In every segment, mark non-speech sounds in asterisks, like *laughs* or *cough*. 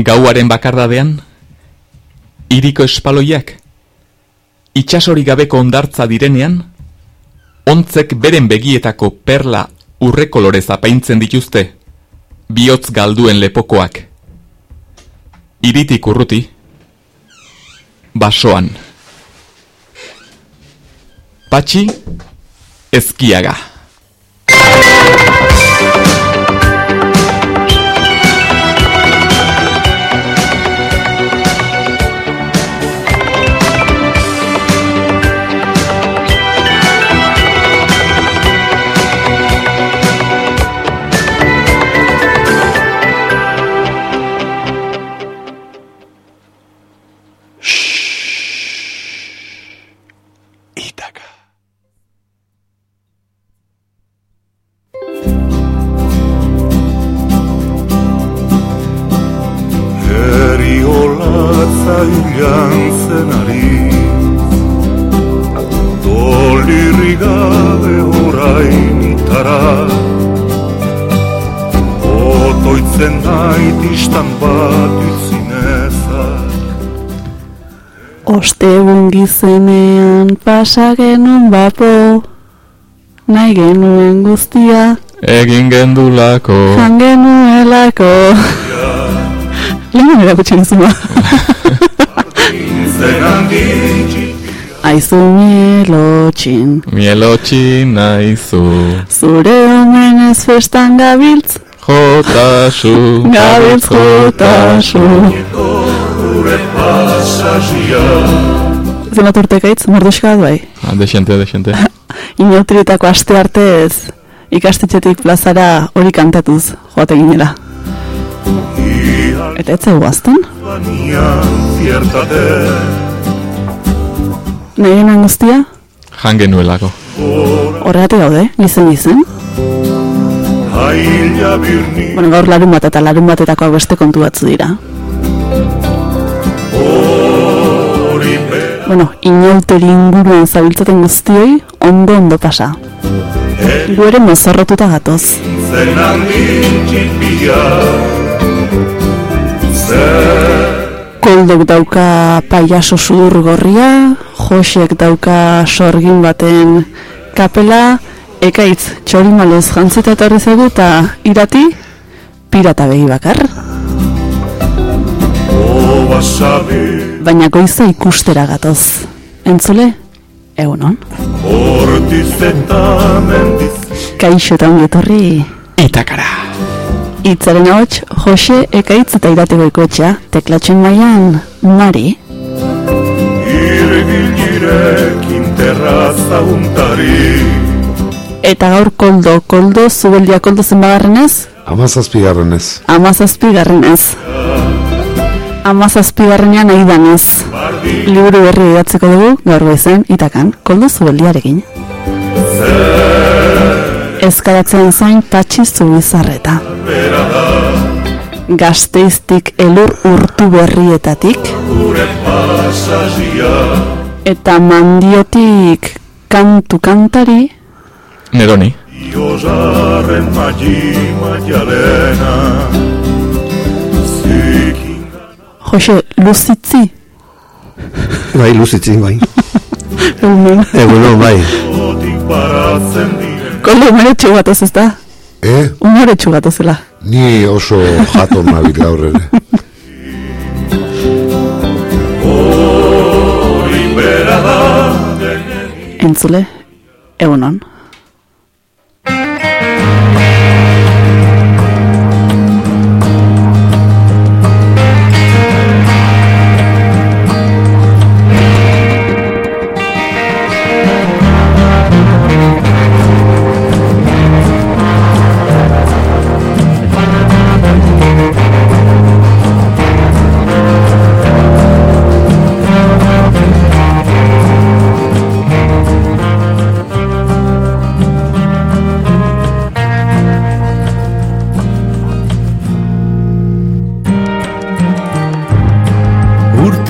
Gauaren bakardadean, iriko espaloiak, itxasori gabeko ondartza direnean, ontzek beren begietako perla urrekolorez apaintzen dituzte, bihotz galduen lepokoak. Iritik urruti, basoan. Patxi, ezkiaga. Ostegun gizenean pasa genuen bapo Nahi genuen guztia. Egin gendulako. Jan genuelako. Lehen nire gutxin zuma Aizu mielotxin. Mielotxin aizu. Zure omenez festan gabiltz Jotasu Gabiltz jotasu Zenat urtekaitz, morduska bai. Ah, Dexente, dexente. *laughs* Inautiritako aste artez ikastetxetik plazara hori kantatuz joate ginela. Eta ez zeu azten? Nahi guztia? Jan genuelako. Horregatik gaude, gizen gizen. Bueno, gaur larun bat eta larun batetako beste kontu batzu dira. Bueno, inauteri inguruan zabiltzaten guztioi, ondo ondo pasa. Gu ere mozorrotuta gatoz. Koldok dauka paiaso sudur gorria, Josek dauka sorgin baten kapela, ekaitz txorimaloz jantzita etorri zaigu eta irati pirata begi bakar. Baina goiza ikustera gatoz. Entzule, egunon. Kaixo eta ongi etorri. Itakara. Itzaren ahots, Jose ekaitz eta irate goikoetxea, teklatxen maian, Mari. Eta gaur koldo, koldo, zubeldia koldo zenbagarrenez? Amazazpigarrenez. Amazazpigarrenez. Amazazpigarrenean nahi danez. Liburu berri idatzeko dugu, gaur bezen, itakan, koldo zubeldiarekin. Ezkaratzen zain patxi zubizarreta. Gazteiztik elur urtu berrietatik. Eta mandiotik kantu kantari. Neroni. Jose, luzitzi. Bai, luzitzi, bai. Egunon. Egunon, bai. Koldo umere txugatoz ez da? Eh? Umere txugatozela. Ni oso jato nabil gaur ere. Entzule, egunon.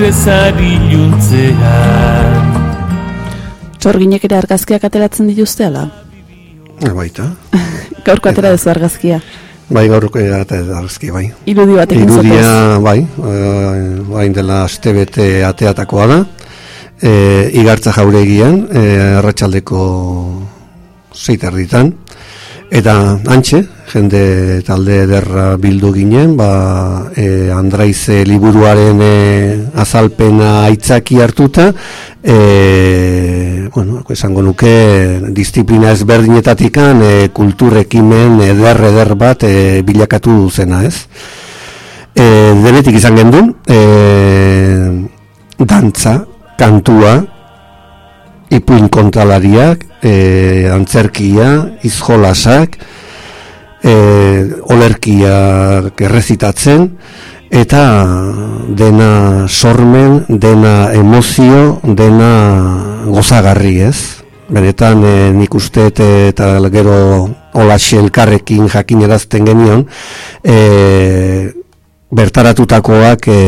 Urtezari iluntzean Txorginek ere argazkiak ateratzen dituzte ala? Eh, baita. *laughs* Gaurko atera dezu argazkia. bai gaur eta argazki bai. Irudi batekin zatoz. Irudia, bai, eh, bain dela astebete ateatakoa da. E, igartza jauregian, e, arratsaldeko zeiterditan. Eta antxe, jende talde ederra bildu ginen, ba, e, Andraize liburuaren e, azalpena aitzaki hartuta, e, bueno, esango nuke, disiplina ezberdinetatikan e, kulturrekimen eder eder bat e, bilakatu zena, ez? E, denetik izan gendun, e, dantza, kantua, ipuin kontalariak, e, antzerkia, izjolasak, e, olerkiak errezitatzen, eta dena sormen, dena emozio, dena gozagarri ez. Benetan e, nik uste eta gero olaxe elkarrekin jakin erazten genion, e, bertaratutakoak e,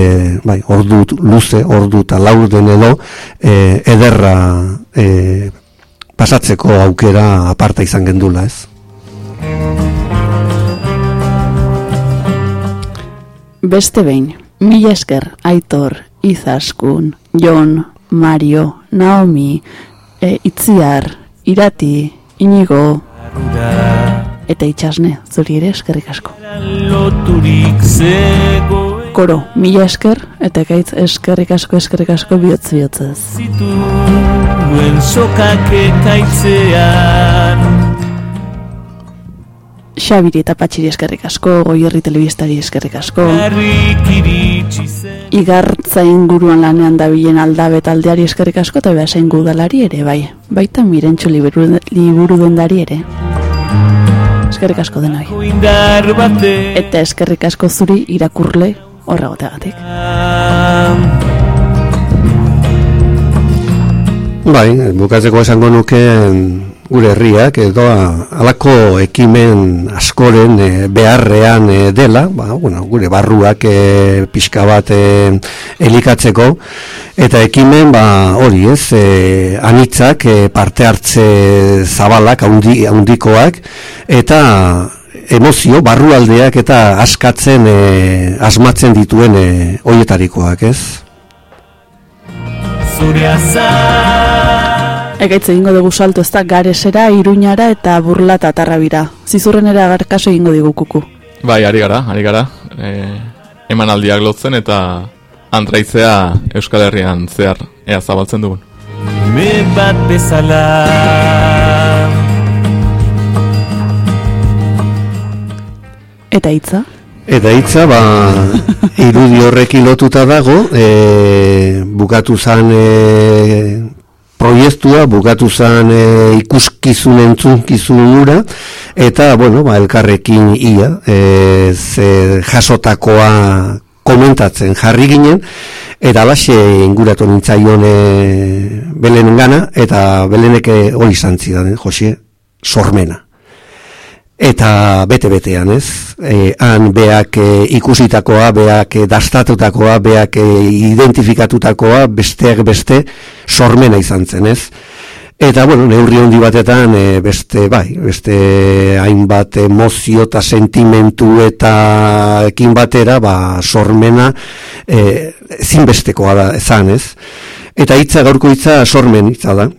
bai, ordu luze, ordu eta laur den edo e, ederra e, pasatzeko aukera aparta izan gendula ez. Beste behin, mila esker, Aitor, Izaskun, Jon, Mario, Naomi, e, Itziar, Irati, Inigo, eta itxasne, zuri ere eskerrik asko. Loturik zegoen Koro, mila esker, eta gaitz eskerrik asko, eskerrik asko bihotz bihotzez. zituen sokak ekaitzean Xabiri eta Patxiri eskerrik asko, goierri telebistari eskerrik asko. Igartza inguruan lanean dabilen aldabe taldeari eskerrik asko eta behasen gudalari ere, bai. Baita mirentxo liburu, liburu dendari ere. Eskerrik asko denoi. Eta eskerrik asko zuri irakurle horregoteagatik. Bai, bukatzeko esango nuke gure herriak edo alako ekimen askoren e, beharrean e, dela, ba, bueno, gure barruak e, pixka bat e, elikatzeko, eta ekimen ba, hori ez, e, anitzak e, parte hartze zabalak, haundi, haundikoak, eta emozio, barrualdeak eta askatzen, e, asmatzen dituen e, hoietarikoak, ez? Zure Ekaitz egingo dugu salto ez da garesera, iruñara eta burla eta tarrabira. Zizurrenera garkaso egingo digu kuku. Bai, ari gara, ari gara. E, emanaldiak lotzen eta antraizea Euskal Herrian zehar ea zabaltzen dugun. Me bat bezala Eta hitza? Eta hitza, ba, *laughs* irudi horrekin lotuta dago, e, bukatu zan e, proiektua, bukatu zan e, ikuskizun entzunkizun ura, eta, bueno, ba, elkarrekin ia, e, ze jasotakoa komentatzen jarri ginen, eta alaxe inguratu nintzaion e, belenen gana, eta beleneke hori zantzidan, eh, Josie, sormena eta bete-betean, ez? E, han beak e, ikusitakoa, beak e, dastatutakoa, beak e, identifikatutakoa, besteak beste sormena izan zen, ez? Eta, bueno, neurri handi batetan, e, beste, bai, beste hainbat emozio eta sentimentu eta ekin batera, ba, sormena e, zinbestekoa da, ezan, ez? Eta hitza gaurko hitza sormen hitza da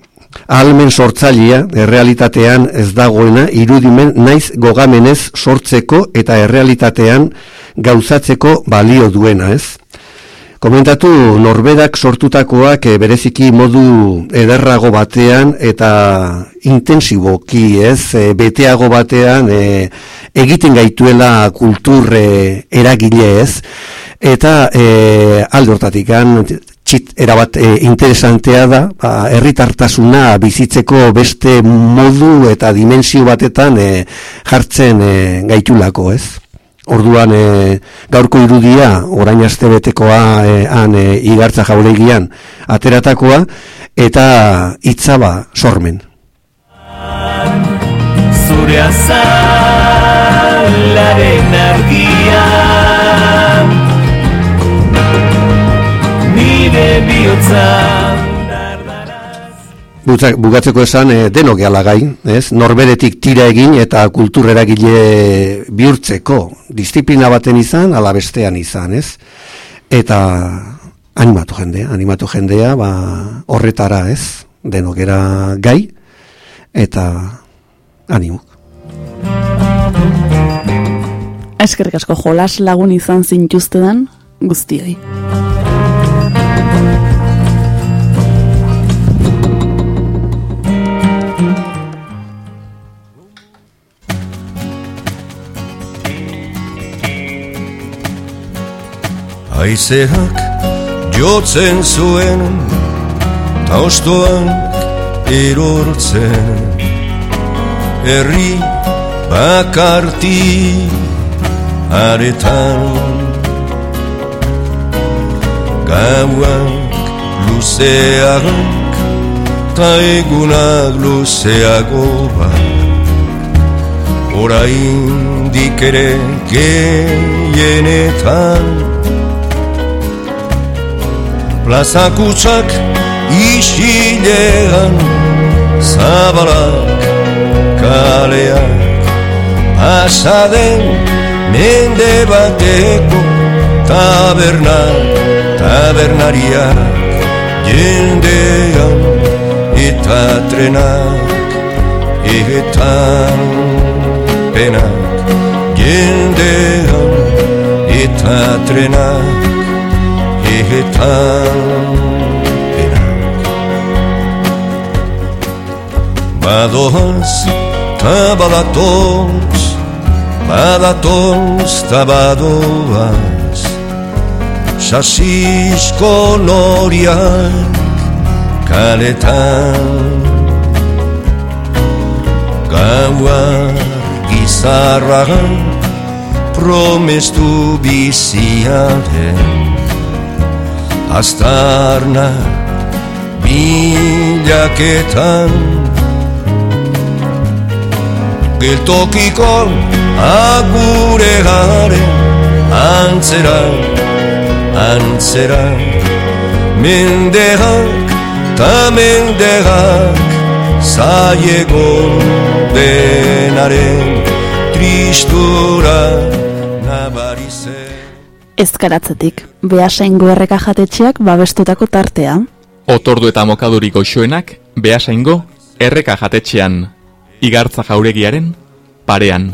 ahalmen sortzailea errealitatean ez dagoena irudimen naiz gogamenez sortzeko eta errealitatean gauzatzeko balio duena, ez? Komentatu norberak sortutakoak eh, bereziki modu ederrago batean eta intensiboki, ez? E, beteago batean e, egiten gaituela kulturre eragile, ez? Eta e, alde hortatikan txit erabat e, interesantea da, ba, herritartasuna bizitzeko beste modu eta dimensio batetan e, jartzen e, gaitulako, ez? Orduan e, gaurko irudia orain astebetekoa e, han e, igartza jauregian ateratakoa eta hitzaba sormen. Zure azalaren argian Nire bihotza bukatzeko esan e, denok gai, ez? Norberetik tira egin eta kultureragile bihurtzeko disiplina baten izan, ala bestean izan, ez? Eta animatu jendea, animatu jendea, ba, horretara, ez? Denok gai eta animuk. Eskerrik asko jolas lagun izan zintuztedan guztioi. Haizeak jotzen zuen Ta ostoan erortzen. Herri bakarti aretan Gauak luzeak Ta egunak luzeago bat. Orain dikere gehienetan plazakutsak isilean zabalak kaleak asaden mende bateko tabernak tabernariak jendean eta trenak eta penak jendean eta trenak penak Badoaz ta badatoz Badatoz ta badoaz Sasisko noriak kaletan. Gauar gizarra promestu biziaren Aztarna bilaketan. Geltokiko agure garen Antzera, antzera. Mendeak ta mendeak Zaiegon denaren Tristura Ezkaratzetik, behasaingo erreka jatetxeak babestutako tartea. Otordu eta mokadurik goxoenak, behasaingo, erreka jatetxean, igartza jauregiaren, parean.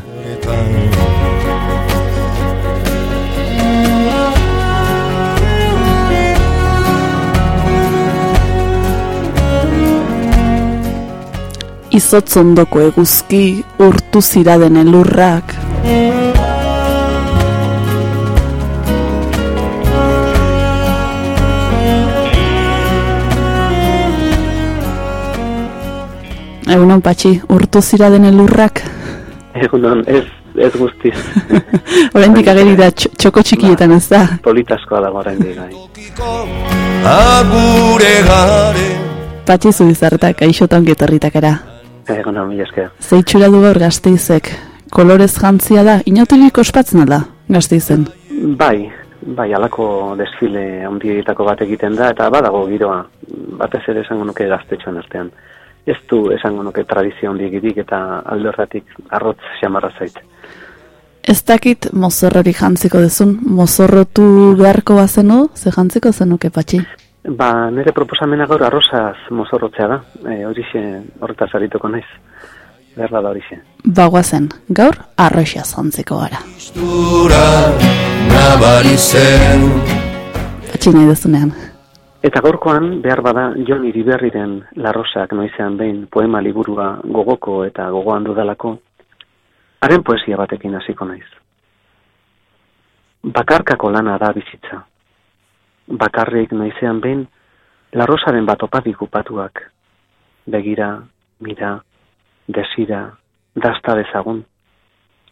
Izotzondoko eguzki, urtu ziraden elurrak. Egunon patxi, urtu ziraden elurrak. Egunon, ez, ez guztiz. *laughs* Oraindik ageri da txo- txoko txikietan ez da. Politaskoa dago oraindik bai. agure garen Patxi zu izartak, aixota ongi etorritakara. Egunon, mila esker. Zeitxura du gaur gazteizek. Kolorez jantzia da, inauturik ospatzen da gazteizen. Bai, bai, alako desfile handietako bat egiten da, eta badago giroa, batez ere esango nuke gaztetxoan artean. Ez du esango nuke tradizio handiegirik eta alde horretik arrotz xamarra zait. Ez dakit mozorrorik jantziko dezun, mozorrotu beharko bazenu, ze jantziko zenuke patxi. Ba, nire proposamena gaur arrozaz mozorrotzea da, e, horixe horretaz arituko naiz. Berla da horixe. Bagoazen, gaur arroxa zantzeko gara. Tristura nabarizen Patxi nahi dezunean. Eta gaurkoan, behar bada, Jon Iriberriren larrosak noizean behin poema liburua gogoko eta gogoan dudalako, haren poesia batekin hasiko naiz. Bakarkako lana da bizitza. Bakarrik noizean behin, larrosaren bat opadik upatuak. Begira, mira, desira, dasta dezagun.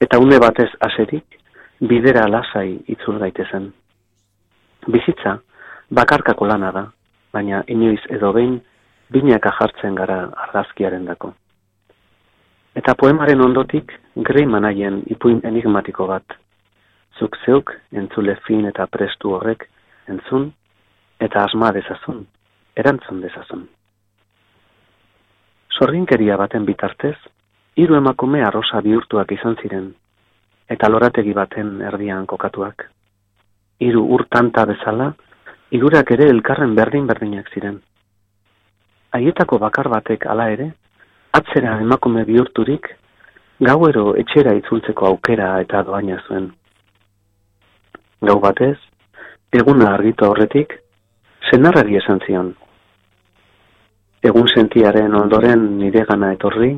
Eta une batez aserik, bidera lasai itzul gaitezen. Bizitza, bakarkako lana da, baina inoiz edo behin binaka jartzen gara argazkiaren dako. Eta poemaren ondotik, grei manaien ipuin enigmatiko bat. Zuk zeuk, entzule fin eta prestu horrek, entzun, eta asma dezazun, erantzun dezazun. Sorginkeria baten bitartez, hiru emakume arrosa bihurtuak izan ziren, eta lorategi baten erdian kokatuak. Hiru urtanta bezala, hirurak ere elkarren berdin-berdinak ziren. Haietako bakar batek hala ere, atzera emakume bihurturik, gauero etxera itzultzeko aukera eta doaina zuen. Gau batez, eguna argitu horretik, senarrari esan zion. Egun sentiaren ondoren nire gana etorri,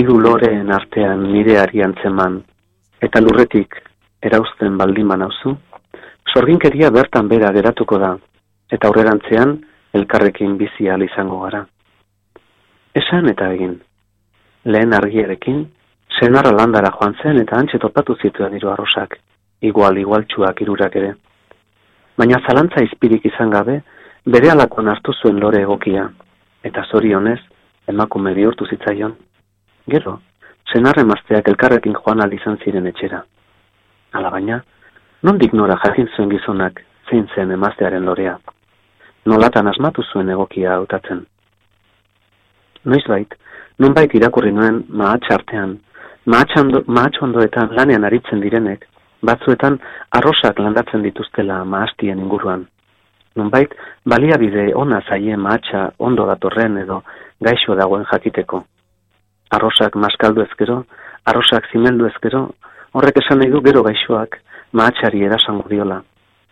hiru loreen artean nire ari antzeman, eta lurretik erauzten baldiman hauzu, sorginkeria bertan bera geratuko da, eta aurrerantzean elkarrekin bizi ahal izango gara. Esan eta egin, lehen argiarekin, senarra landara joan zen eta antxe topatu zituen hiru arrosak, igual igualtsuak irurak ere baina zalantza izpirik izan gabe, bere alakon hartu zuen lore egokia, eta zorionez, emakume bihurtu zitzaion. Gero, senarre mazteak elkarrekin joan izan ziren etxera. Ala baina, nondik nora jakin zuen gizonak zein zen emaztearen lorea. Nolatan asmatu zuen egokia hautatzen. Noiz bait, nonbait irakurri nuen mahatxartean, mahatxondoetan lanean aritzen direnek, batzuetan arrosak landatzen dituztela maastien inguruan. Nunbait, baliabide ona zaie maatxa ondo datorren edo gaixo dagoen jakiteko. Arrosak maskaldu ezkero, arrosak zimeldu ezkero, horrek esan nahi du gero gaixoak maatxari erasango diola,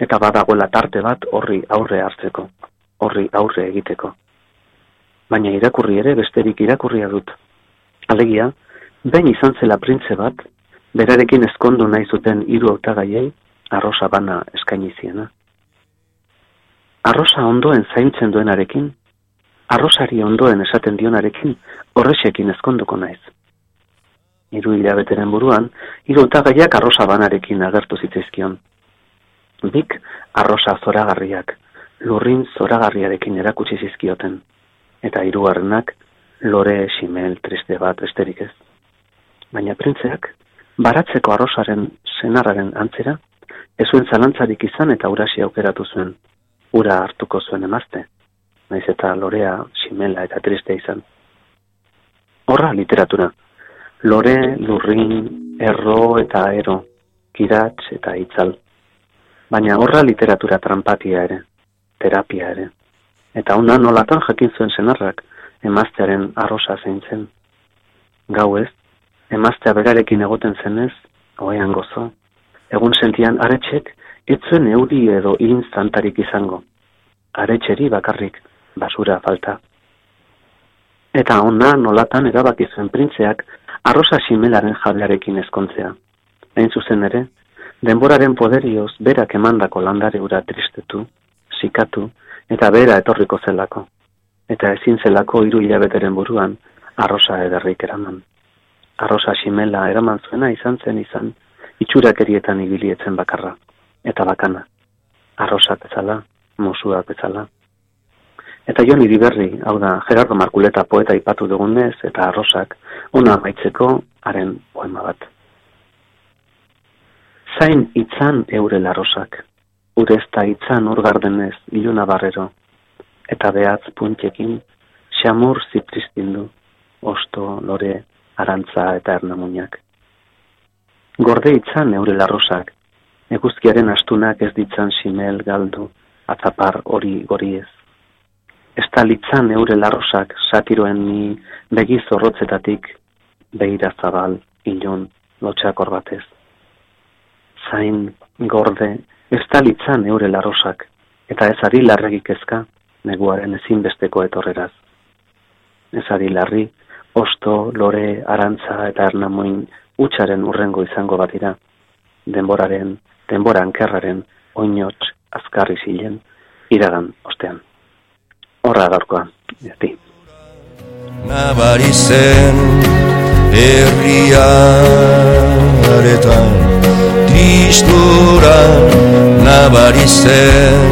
eta badagoela tarte bat horri aurre hartzeko, horri aurre egiteko. Baina irakurri ere besterik irakurria dut. Alegia, behin izan zela printze bat, berarekin ezkondu nahi zuten hiru hautagaiei arrosa bana eskaini ziena. Arrosa ondoen zaintzen duenarekin, arrosari ondoen esaten dionarekin, horrexekin ezkonduko naiz. Hiru hilabeteren buruan, hiru hautagaiak arrosa banarekin agertu zitzaizkion. Bik arrosa zoragarriak, lurrin zoragarriarekin erakutsi zizkioten, eta hirugarrenak lore simel triste bat esterik ez. Baina printzeak baratzeko arrosaren senarraren antzera, ez zuen zalantzarik izan eta urasi aukeratu zuen, ura hartuko zuen emazte, naiz eta lorea, simela eta triste izan. Horra literatura, lore, lurrin, erro eta ero, kiratz eta itzal. Baina horra literatura trampatia ere, terapia ere. Eta ona nolatan jakin zuen senarrak emaztearen arrosa zein zen. Gau ez, emaztea berarekin egoten zenez, oean gozo, egun sentian aretxek, etzuen euri edo instantarik izango. Aretxeri bakarrik, basura falta. Eta ona nolatan erabaki zuen printzeak, arrosa simelaren jablearekin ezkontzea. Hain zuzen ere, denboraren poderioz berak emandako landare ura tristetu, sikatu, eta bera etorriko zelako. Eta ezin zelako hiru hilabeteren buruan, arrosa ederrik eraman arrosa simela eraman zuena izan zen izan, itxurakerietan ibilietzen bakarra, eta bakana, arrosa bezala, mosua bezala. Eta jo niri berri, hau da, Gerardo Markuleta poeta ipatu dugunez, eta arrosak, ona maitzeko, haren poema bat. Zain itzan eure larrosak, urezta itzan urgardenez iluna barrero, eta behatz puntiekin, xamur zipristindu, osto, lore, arantza eta ernamuinak. Gorde itzan eure larrosak, eguzkiaren astunak ez ditzan simel galdu, atzapar hori goriez. Ez litzan eure larrosak satiroen ni begiz horrotzetatik, behira zabal, ilun, lotxakor batez. Zain, gorde, ez litzan eure larrosak, eta ez ari larregik ezka, neguaren ezinbesteko etorreraz. Ez ari larri, osto, lore, arantza eta ernamoin utxaren urrengo izango bat dira, denboraren, denboran kerraren, oinotx, azkarri zilen, iragan ostean. Horra gaurkoa, jati. Nabari zen herriaretan Tristura nabari zen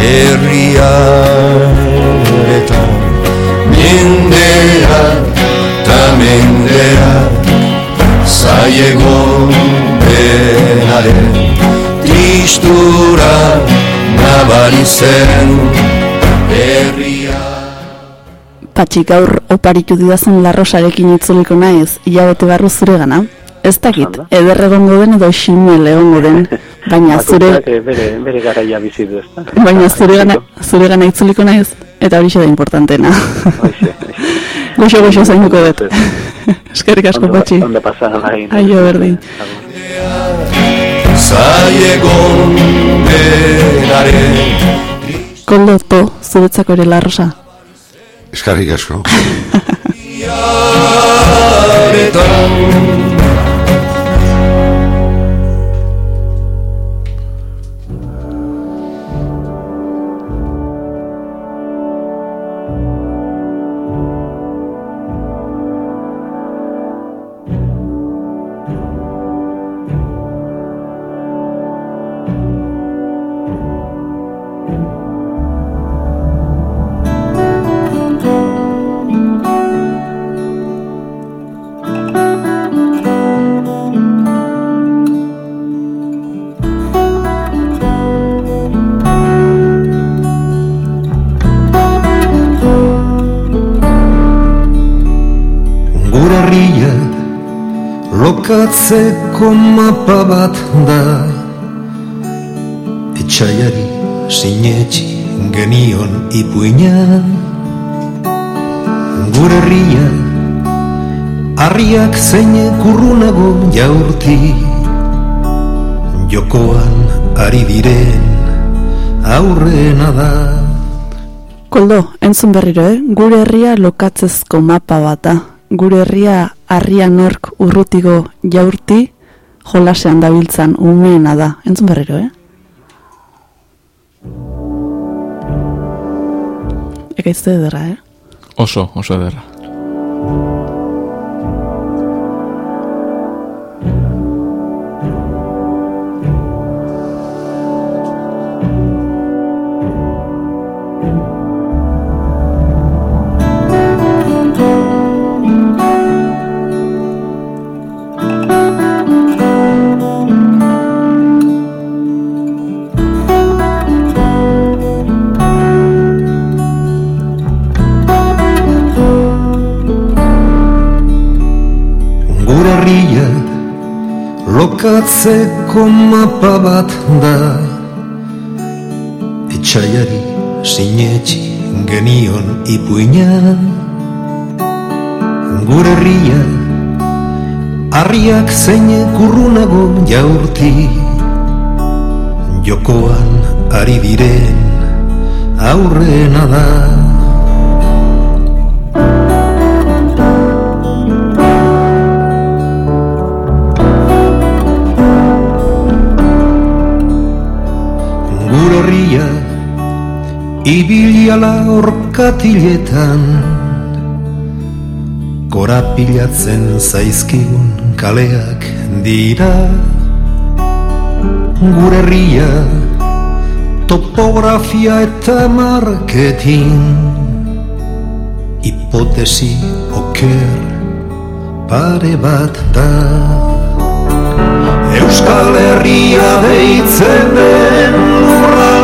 herriaretan Mendea ta mendea Zaiegon benaren Tristura nabari zen Herria Patxi gaur oparitu didazun larrosarekin itzuliko naiz, hilabete barru zure gana. Ez dakit, eder egongo den edo ximel egongo den, baina zure, bere, bere garaia bizi du, ezta? *laughs* baina zure gana, zure gana itzuliko naiz, eta hori da importantena. *laughs* Goxo, goxo zainuko dut. *laughs* Eskerrik asko, Patxi. Ondo pasa nahi. Aio, berdin. Zaiegon denaren Koldo, po, zuretzako ere larrosa. Eskarrik asko. *laughs* lokatzeko mapa bat da Etxaiari sinetxi genion ipuina Gure herria harriak zeine kurrunago jaurti Jokoan ari diren aurrena da Koldo, entzun berriro, eh? Gure herria lokatzezko mapa bat da. Gure herria harria nork urrutigo jaurti jolasean dabiltzan umeena da. Entzun berriro, eh? Ekaizte ederra, eh? Oso, oso ederra. Lokatzeko mapa bat da Etxaiari sinetxi genion ipuina Gure herria harriak zeine kurrunago jaurti Jokoan ari diren aurrena da Herria Ibiliala orkatiletan. Korapilatzen zaizkigun kaleak dira. Gure herria Topografia eta marketing. Hipotesi oker pare bat da. Euskal Herria deitzen den lurralde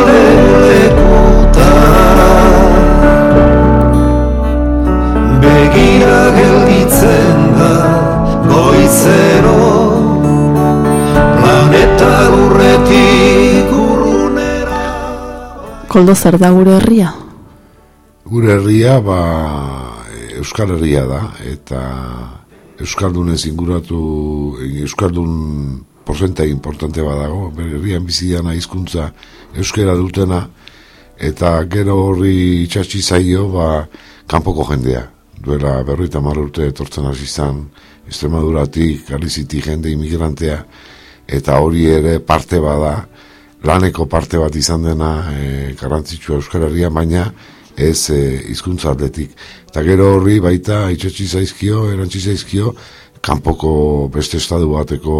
Koldo zer da gure herria? Gure herria, ba, Euskal Herria da, eta Euskaldunez inguratu, Euskaldun porzentai importante badago, bere herrian bizidiana hizkuntza euskera dutena, eta gero horri itxatxi zaio, ba, kanpoko jendea. Duela berroita mar urte etortzen hasi izan, Extremaduratik, Galizitik jende imigrantea, eta hori ere parte bada, laneko parte bat izan dena e, garrantzitsua Euskal Herria, baina ez e, hizkuntza atletik. Eta gero horri baita itxetxi zaizkio, erantzi zaizkio, kanpoko beste estadu bateko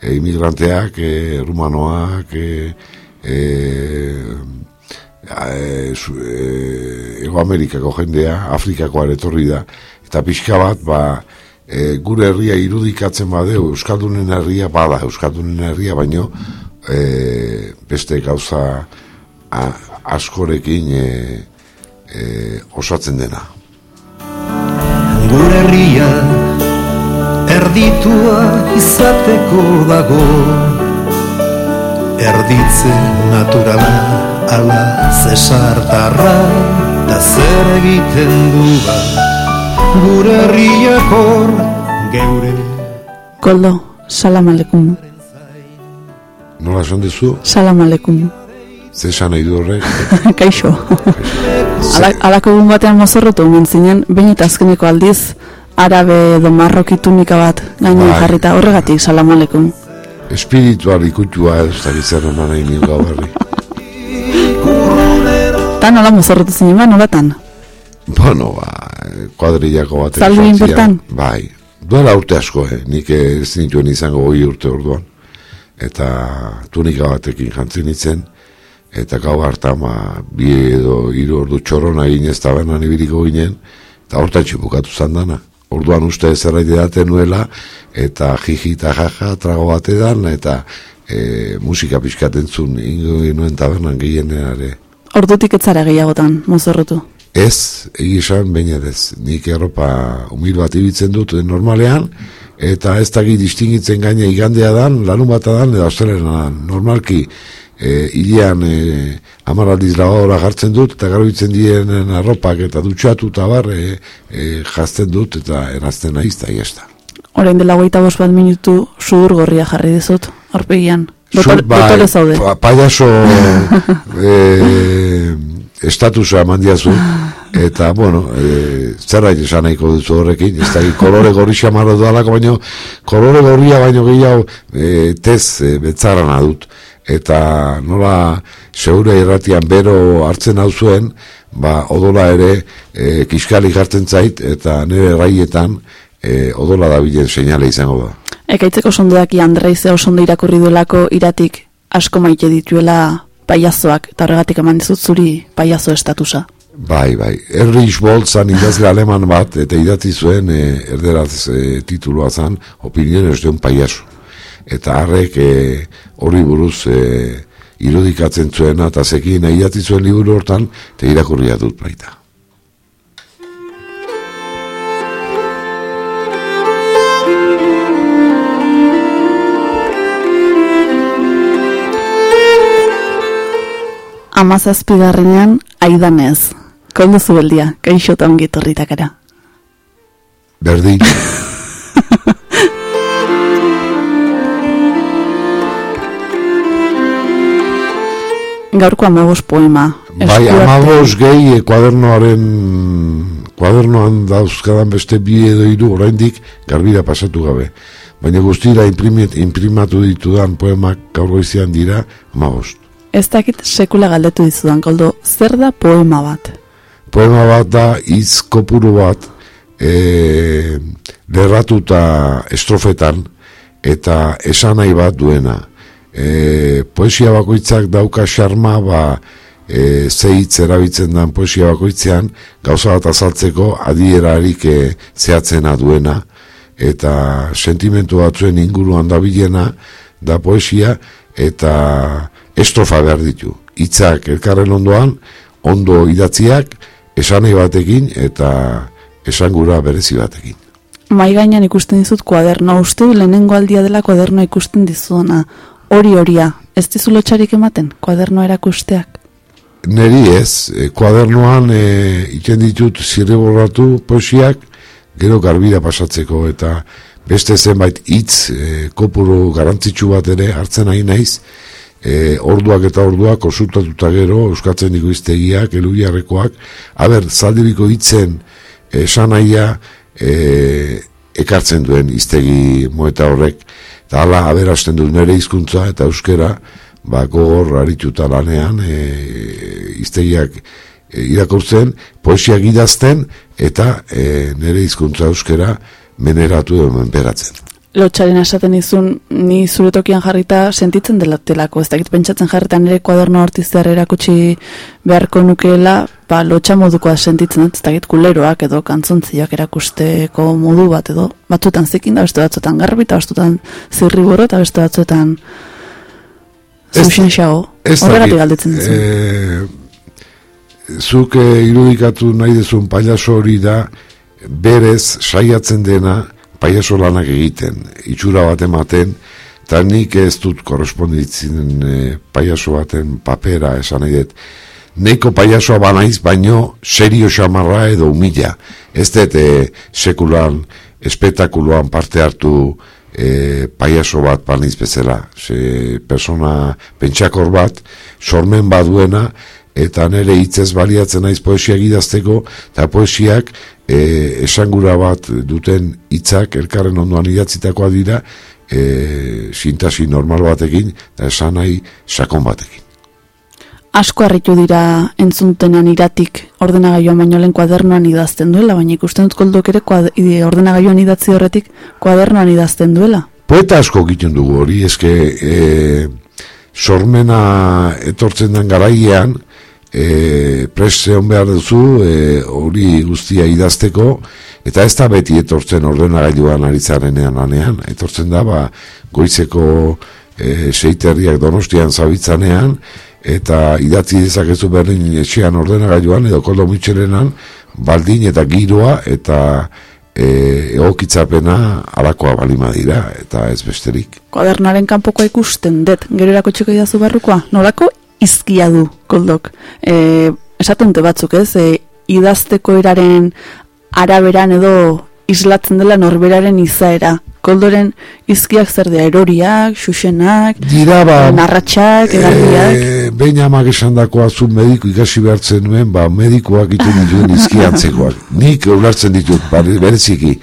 e, imigranteak, e, rumanoak, e, e, e, zu, e, Ego Amerikako jendea, Afrikakoa etorri da, eta pixka bat, ba, e, gure herria irudikatzen badeu, Euskaldunen herria bada, Euskaldunen herria, baino e, beste gauza a, askorekin e, e, osatzen dena. gure herria erditua izateko dago erditze naturala ala zesartarra da zer egiten du ba gure herriak hor geure Koldo, salam alekum. Nola esan dizu, Salam alekum. ze esan nahi du horrek, *laughs* Kaixo. Ala, alako egun batean mozorrotu omen zinen, bain eta azkeneko aldiz, arabe edo marroki tunika bat gainean Bai. jarrita horregatik salam alekum. espiritual ikutua ez da gizar eman nahi nio gau berri. Ta nola mozorrotu zinen ba, nolatan? Bueno, ba, kuadrillako bat. Zalduen bertan? Bai, duela urte asko, eh? nik ez nituen izango goi urte orduan. Eta tunika batekin jantzen nintzen, eta gau hartan, ba, bi edo hiru ordu txorona egin ez da benan ibiriko ginen, eta hortan txipukatu zandana. Orduan uste zerbait edaten nuela, eta jiji eta jaja trago bat edan, eta e, musika pixkaten zuen, ingo nuen tabernan gehienare. Ordutik etzara gehiagotan mozorrotu. Ez, egi esan, baina ez. Nik erropa humil bat ibitzen dut eh, normalean, eta ez daki distingitzen gaine igandea dan, larun bat dan, edo astelena dan. Normalki, e, hilean e, amaraldiz lavadora jartzen dut, eta gero itzen dienen arropak eta dutxatu eta bar, e, e, jazten dut, eta erazten nahiz, eta iesta. Orain dela hogeita bost bat minutu sudur gorria jarri dizut, aurpegian. Dotore, Zu, bai, dotore zaude. pa- payaso *laughs* e, estatusa eman diazu, eta, bueno, e, zerbait esan nahiko duzu horrekin, ez da, kolore gorri xamarro dudalako, baino, kolore gorria baino gehiago e, tez e, betzarana dut. Eta nola seure irratian bero hartzen hau zuen, ba, odola ere e, kiskali jartzen zait, eta nire raietan e, odola da bilen seinale izango da. Ekaitzeko sondoaki Andreizea osondo irakurri duelako iratik asko maite dituela paiazoak, eta horregatik eman dizut zuri paiazo estatusa. Bai, bai. Errich Boltzan idazle *laughs* aleman bat, eta idatzi zuen e, erderaz e, titulua zan, opiniones de un payaso. Eta harrek e, hori buruz e, irudikatzen zuena, eta zekin idatzi zuen liburu hortan, eta irakurria dut baita. Amazazpigarrenean, aidanez. Koldo zubeldia, kaixo eta ongi etorritakara. Berdin, *laughs* Gaurko amabos poema. bai, amabos gehi e, kuadernoaren kuadernoan dauzkadan beste bi edo hiru oraindik garbira pasatu gabe. Baina guztira imprimet, imprimatu ditudan poemak gaur goizean dira amabost. Ez dakit sekula galdetu dizudan, Koldo, zer da poema bat? poema bat da hitz kopuru bat e, lerratuta estrofetan eta esanai bat duena. E, poesia bakoitzak dauka xarma ba e, ze hitz erabiltzen dan poesia bakoitzean gauza bat azaltzeko adierarik e, zehatzena duena eta sentimentu batzuen inguruan dabilena da poesia eta estrofa behar ditu. Hitzak elkarren ondoan, ondo idatziak, esanei batekin eta esangura berezi batekin. Mai gainean ikusten dizut kuaderno, uste lehenengo aldia dela kuadernoa ikusten dizudana. Hori horia, ez dizu lotxarik ematen, kuadernoa erakusteak. Neri ez, e, kuadernoan e, iten ditut zirriborratu poesiak, gero garbira pasatzeko eta beste zenbait hitz e, kopuru garantzitsu bat ere hartzen nahi naiz, e, orduak eta orduak konsultatuta gero, euskatzen diko iztegiak, elubiarrekoak, haber, zaldibiko hitzen esanaia e, ekartzen duen iztegi moeta horrek, eta hala aberasten du nire hizkuntza eta euskera, ba, gogor arituta lanean, e, iztegiak e, irakurtzen, poesiak idazten, eta e, nire hizkuntza euskera meneratu edo menperatzen. Lotxaren esaten dizun, ni zure tokian jarrita sentitzen dela delako, ez dakit pentsatzen jarrita nire kuaderno hortiztear erakutsi beharko nukeela, ba, lotxa modukoa sentitzen dut, ez dakit kuleroak edo kantzontziak erakusteko modu bat edo, batzutan zikin da, beste batzutan garbi, eta batzutan zirriboro, eta beste batzuetan Ez- zuxen xago. Horregatik galdetzen dizu. eh, zuk eh, irudikatu nahi dezun pailaso hori da berez saiatzen dena paiaso lanak egiten, itxura bat ematen, eta nik ez dut korresponditzen e, paiaso baten papera esan dut. Neiko paiasoa banaiz, baino serio xamarra edo humila. Ez dut e, sekulan, espektakuluan parte hartu e, paiaso bat banaiz bezala. Se, persona pentsakor bat, sormen baduena, eta nire hitzez baliatzen naiz poesiak idazteko, eta poesiak e, esangura bat duten hitzak elkarren ondoan idatzitakoa dira, e, sintasi normal batekin, eta esan nahi sakon batekin. Asko harritu dira entzuntenan iratik ordenagailuan baino lehen kuadernoan idazten duela, baina ikusten dut koldok ere ordenagailuan idatzi horretik kuadernoan idazten duela. Poeta asko egiten dugu hori, eske e, sormena etortzen den garaian, e, prest egon behar duzu e, hori guztia idazteko, eta ez da beti etortzen ordenagailuan aritzarenean lanean, etortzen da ba, goizeko e, seiterriak donostian zabitzanean, eta idatzi dezakezu berdin etxean ordenagailuan edo koldo mitxelenan, baldin eta giroa eta e, egokitzapena alakoa balima dira, eta ez besterik. Kuadernoaren kanpokoa ikusten dut, gero erakotxeko idazu barrukoa, nolako izkia du koldok. E, esaten dute batzuk ez, e, idazteko eraren araberan edo islatzen dela norberaren izaera. Koldoren izkiak zer dira, eroriak, xuxenak, Dira ba, narratxak, egarriak. E, Behin amak esan dakoa zu mediku ikasi behartzen nuen, ba, medikoak iten dituen izkiantzekoak. Nik ulertzen ditut, bare- bereziki.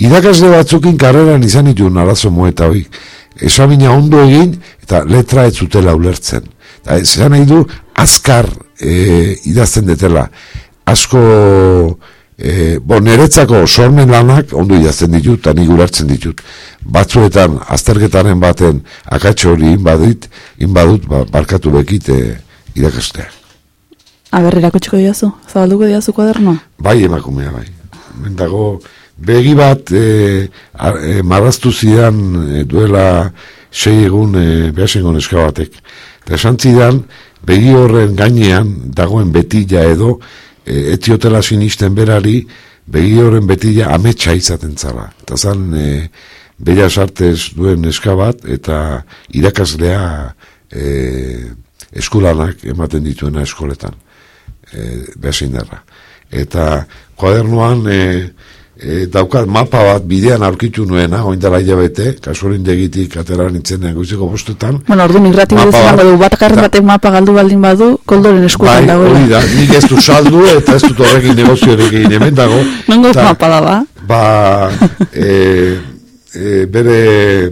Irakasle batzukin karreran izan dituen arazo moeta hoi. Esabina ondo egin, eta letra ez zutela ulertzen. Eta esan nahi du, azkar e, idazten detela. Asko, e, bo, niretzako sormen lanak ondo idazten ditut, eta nik ulertzen ditut. Batzuetan, azterketaren baten akatxo hori inbadit, inbadut, ba, barkatu bekit e, irakastea. Aber, erakotxeko diazu, zabalduko diazu kuadernoa. Bai emakumea, bai. Hemen dago, begi bat e, ar, e, marraztu zidan e, duela sei egun e, behasengo neska batek. Eta esan zidan, begi horren gainean dagoen betila edo, e, etiotela sinisten berari, begi horren betila ametsa izaten zara. Eta zan, e, bellas artes duen neska bat, eta irakaslea e, eskulanak ematen dituena eskoletan e, behasindarra. Eta kuadernoan e, e, daukat mapa bat bidean aurkitu nuena, oindala hilabete, kasualin degitik atera nintzenean goizeko bostetan. Bueno, ordu migrati Mapa buruz bat. du, bat Eta- batek mapa galdu baldin badu, koldoren eskuetan Bai, dagoela. hori da, nik ez du saldu eta ez dut horrekin negozioarekin egin hemen dago. Nongo Eta, mapa da ba? Ba, e, e, bere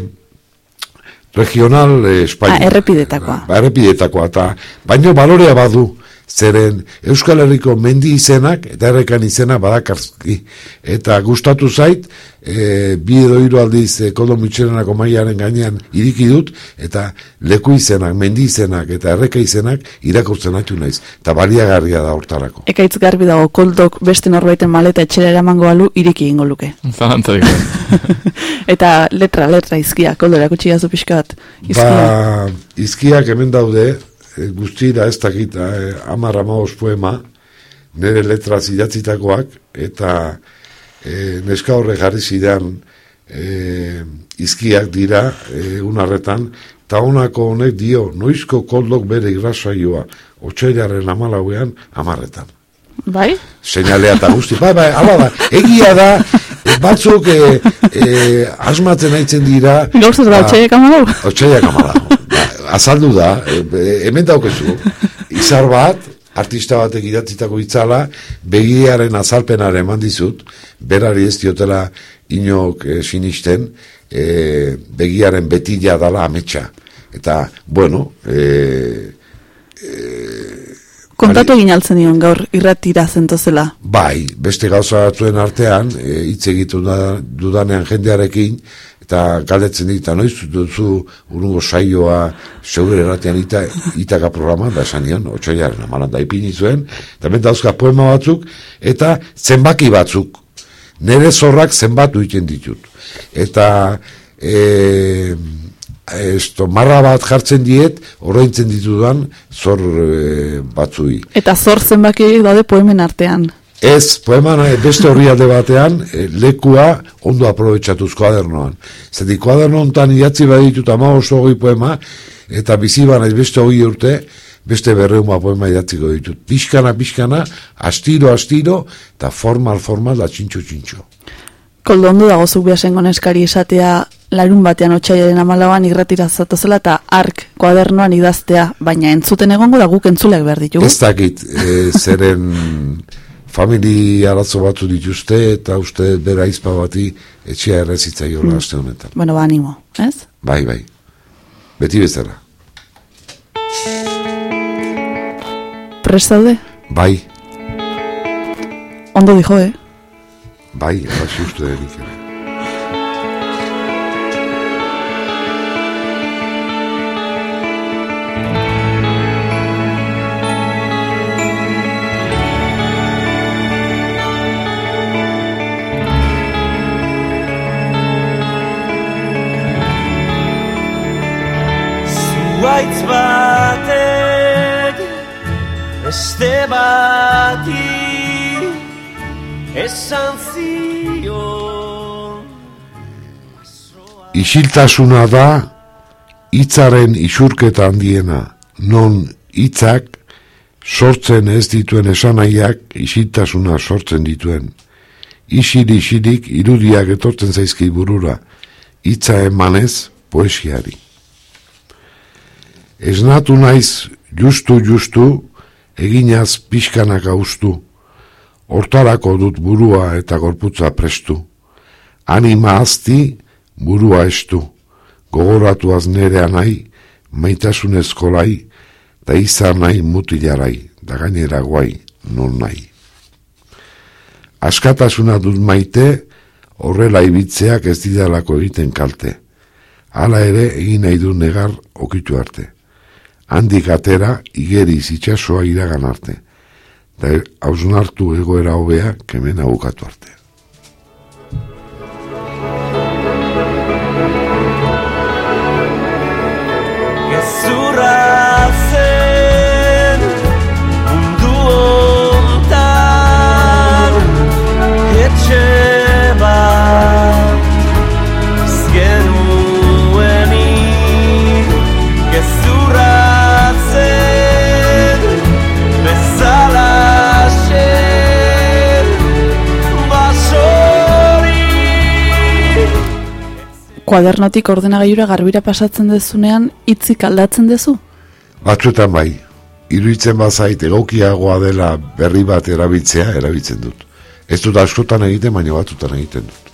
regional e, Espainia. Ah, errepidetakoa. Ba, errepidetakoa, eta baino balorea badu, zeren Euskal Herriko mendi izenak eta errekan izena badakarzki. Eta gustatu zait, e, bi edo hiru aldiz e, koldo mitxerenako maiaren gainean iriki dut, eta leku izenak, mendi izenak eta erreka izenak irakurtzen haitu naiz. Eta baliagarria da hortarako. Ekaitz garbi dago koldok beste norbaiten maleta etxera eramango alu iriki egingo luke. *laughs* Eta letra, letra izkia, koldo erakutsi jazu pixka bat. Izkia. Ba, izkiak hemen daude, e, guztira ez dakit, e, amar amaos poema, nire letraz idatzitakoak, eta e, neska horre jarri zidan e, izkiak dira e, unarretan, eta honako honek dio, noizko koldok bere irrasaioa, otxailaren amalauean, amarretan Bai? seinalea eta guzti, bai, bai, hala da, egia da, e, batzuk e, e, asmatzen haitzen dira, Gauzez ba, ba, otxaiek amalau? Otsaiak amala. Azaldu da, e, e, hemen daukezu, izar bat, artista batek idatzitako itzala, begiaren azalpenaren eman dizut, berari ez diotela inok e, sinisten, e, begiaren betila dala ametsa. Eta, bueno, e, Kontatu egin altzen dion gaur irratira zentozela. Bai, beste gauza batzuen artean, e, hitz egitu da, dudanean jendearekin, eta galdetzen dit, "Eta noiz duzu urungo saioa zeure erratean ita, itaka programa, da esan nion, otxoiaren amalan da ipini zuen, eta ben dauzka poema batzuk, eta zenbaki batzuk, nire zorrak zenbatu egiten ditut. Eta, e, esto, marra bat jartzen diet, orointzen ditudan zor e, batzui. Eta zor zenbaki daude poemen artean. Ez, poema nahi, beste horri alde batean, eh, lekua ondo aprobetsatuz kuadernoan. Zeti kuaderno hontan idatzi baditut ama oso hogei poema, eta bizi banaiz beste hogei urte, beste berreuma poema idatziko ditut. Pixkana, pixkana, astiro, astiro, eta formal, formal, da txintxo, txintxo. Koldo ondo dago zuk behasengo neskari esatea larun batean otxaiaren amalauan irratira zatozela eta ark kuadernoan idaztea, baina entzuten egongo da guk entzuleak behar ditugu. Ez dakit, e, zeren famili arazo batzu dituzte, eta uste bera izpa bati etxea errezitza jola Mm. aste honetan. Bueno, ba, animo, ez? Bai, bai. Beti bezala. Prest zaude? Bai, Ondo dijo, eh? bai, hasi uste denik ere. Zuaitz batek beste bati esan zion Isiltasuna da hitzaren isurketa handiena, non hitzak sortzen ez dituen esanaiak isiltasuna sortzen dituen. Isil isilik irudiak etortzen zaizki burura, hitza emanez poesiari. Esnatu naiz justu justu, eginaz pixkanak austu, hortarako dut burua eta gorputza prestu. Anima azti, burua estu, gogoratuaz nerea nahi, maitasunez kolai, da izan nahi mutilarai, da gainera guai, non nahi. Askatasuna dut maite, horrela ibitzeak ez didalako egiten kalte. Hala ere egin nahi du negar okitu arte. Handik atera, igeriz itxasoa iragan arte. Da hausnartu egoera hobea, kemena bukatu arte. Kuadernotik ordenagailura garbira pasatzen dezunean hitzik aldatzen dezu? Batzuetan bai, iruditzen bazait egokiagoa dela berri bat erabiltzea, erabiltzen dut. Ez dut askotan egiten, baina batzutan egiten dut.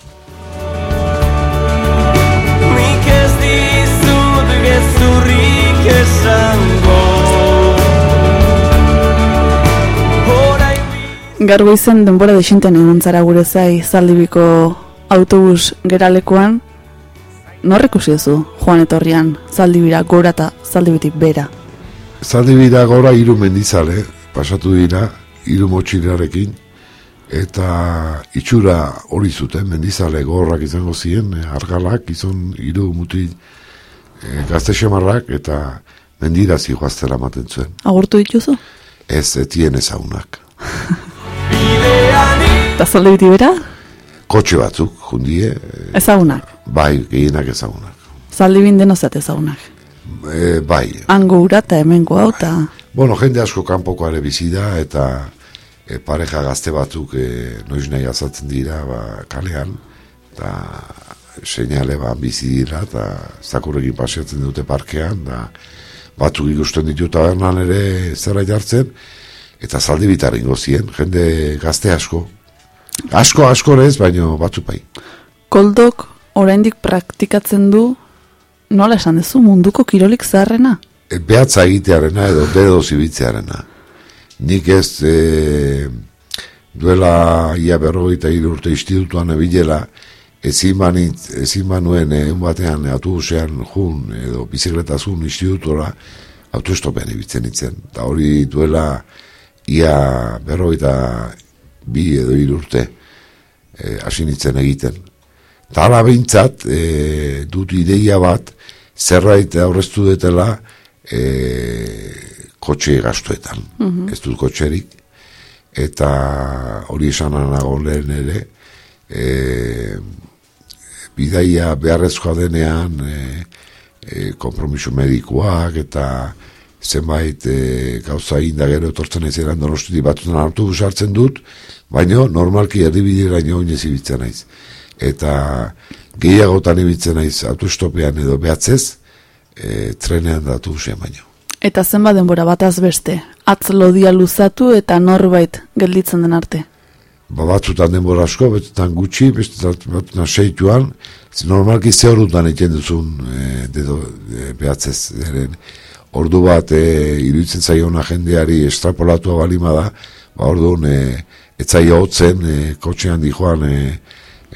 Nik ez dizut gezurrik esango Horain Garbo izen denbora desinten egon zara gure zai zaldibiko autobus geralekuan. Nor ikusi duzu, Juan etorrian, zaldibira gora eta zaldibitik bera. Zaldi bira gora hiru mendizale, pasatu dira, hiru motxilarekin, eta itxura hori zuten, mendizale gorrak izango ziren, eh, argalak, izan hiru mutil e, gazte xamarrak, eta mendira zijoaztela maten zuen. Agurtu dituzu? Ez, etien ezagunak. Eta zaldibiti bera? Kotxe batzuk, jundie, eh, Ezagunak. Bai, gehienak ezagunak. Zaldibin denozat ezagunak. E, bai, Hango ura eta hemengo hau eta... Bueno, jende asko kanpoko ere bizi da eta e, pareja gazte batzuk e, noiz nahi azaltzen dira ba, kalean eta seinale ba, bizi dira eta zakurrekin paseatzen dute parkean da batzuk ikusten ditu tabernan ere zera jartzen eta zaldi bitaren gozien, jende gazte asko asko asko ez, baino batzu bai Koldok oraindik praktikatzen du nola esan duzu munduko kirolik zaharrena? e, behatza egitearena edo dedo zibitzearena. Nik ez e, duela ia berrogeita urte institutuan ebilela ezin banit, ezin banuen egun batean autobusean jun edo bizikletazun institutora autoestopean ibitzen itzen. Eta hori duela ia berrogeita bi edo hiru urte e, hasi nintzen egiten. Eta hala behintzat e, dut ideia bat zerbait aurreztu detela e, kotxe gastuetan. Mhm. Ez dut kotxerik. eta hori esan nago lehen ere, e, bidaia beharrezkoa denean, e, e, kompromiso medikoak eta zenbait e, gauza inda gero etortzen ez eran donostuti batzutan autobus hartzen dut, baino normalki erdibidera ino ibitzen naiz. Eta gehiagotan ibitzen naiz autostopean edo behatzez, e, trenean da autobusean baino. Eta zenba denbora bataz beste, atz lodia luzatu eta norbait gelditzen den arte. Ba batzutan denbora asko, betutan gutxi, beste batzutan seituan, normalki ze horutan egiten duzun e, dedo, e, behatzez. Eren, ordu bat e, iruditzen zaiona jendeari estrapolatua balima da, ba orduan e, etzai hotzen e, kotxean di joan e,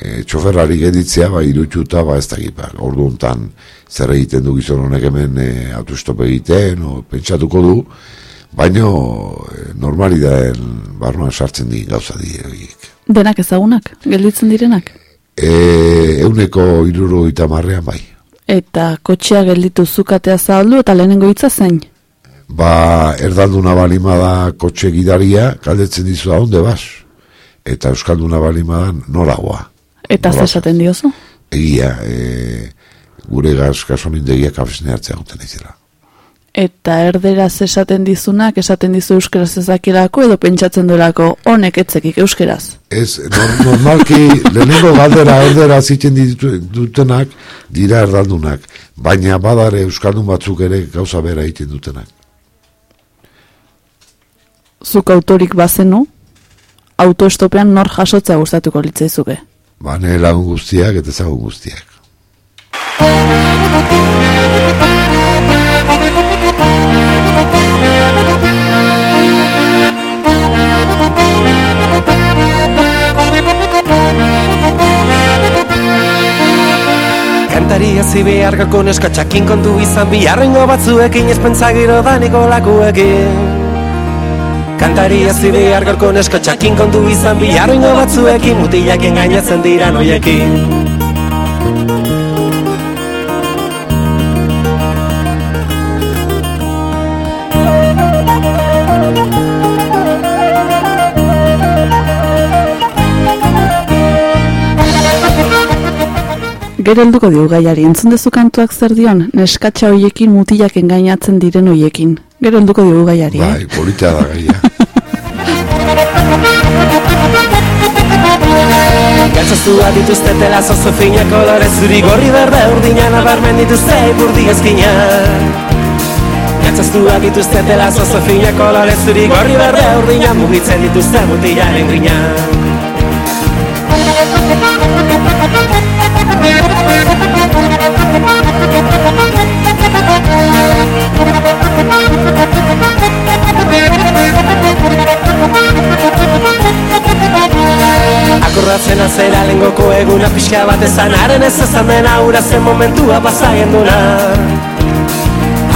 e, txoferrari geditzea, ba irutxuta, ba ez da gipa. Orduan tan zer egiten du gizon honek hemen e, autostop egiten, o, pentsatuko du, baino e, normalidaden barruan sartzen di gauza di horiek. Denak ezagunak, gelditzen direnak. E, euneko iruro marrean bai. Eta kotxea gelditu zukatea zabaldu eta lehenengo hitza zein. Ba, erdalduna balima da kotxe gidaria, galdetzen dizu da onde bas. Eta euskalduna balima da noragoa. Eta Nola- zesaten diozu. Egia, e, gure gaz gasolindegiak abesne hartzea guten izela. Eta erderaz esaten dizunak, esaten dizu euskeraz ezakirako edo pentsatzen duelako honek etzekik euskeraz. Ez, nor- normalki, *laughs* lehenengo galdera erdera zitzen ditu, dutenak, dira erdaldunak, baina badare euskaldun batzuk ere gauza bera egiten dutenak. Zuk autorik bazenu, autoestopean nor jasotzea gustatuko litzaizuke. Ba, lagun guztiak eta ezagun guztiak. Kantari hazi behar gako neska txakin kontu izan biharrengo batzuekin ez pentsa gero daniko lakuekin Kantari hazi behar gako neska txakin kontu izan biharrengo batzuekin mutilak engainatzen dira noiekin Gero helduko gaiari, entzun dezu kantuak zer dion, neskatxa hoiekin mutilak engainatzen diren hoiekin. Gero helduko diogu gaiari, Bai, polita da gaia. *laughs* Galtzaztua dituzte tela zozo fina kolore zuri gorri berde urdina nabarmen dituzte ipurdi ezkina Galtzaztua dituzte tela zozo fina kolore zuri gorri berde urdina mugitzen dituzte mutilaren grina *laughs* Akordatzen azera lengoko eguna pixka bat ezan Haren ez ezan dena ura zen momentua pasaien duna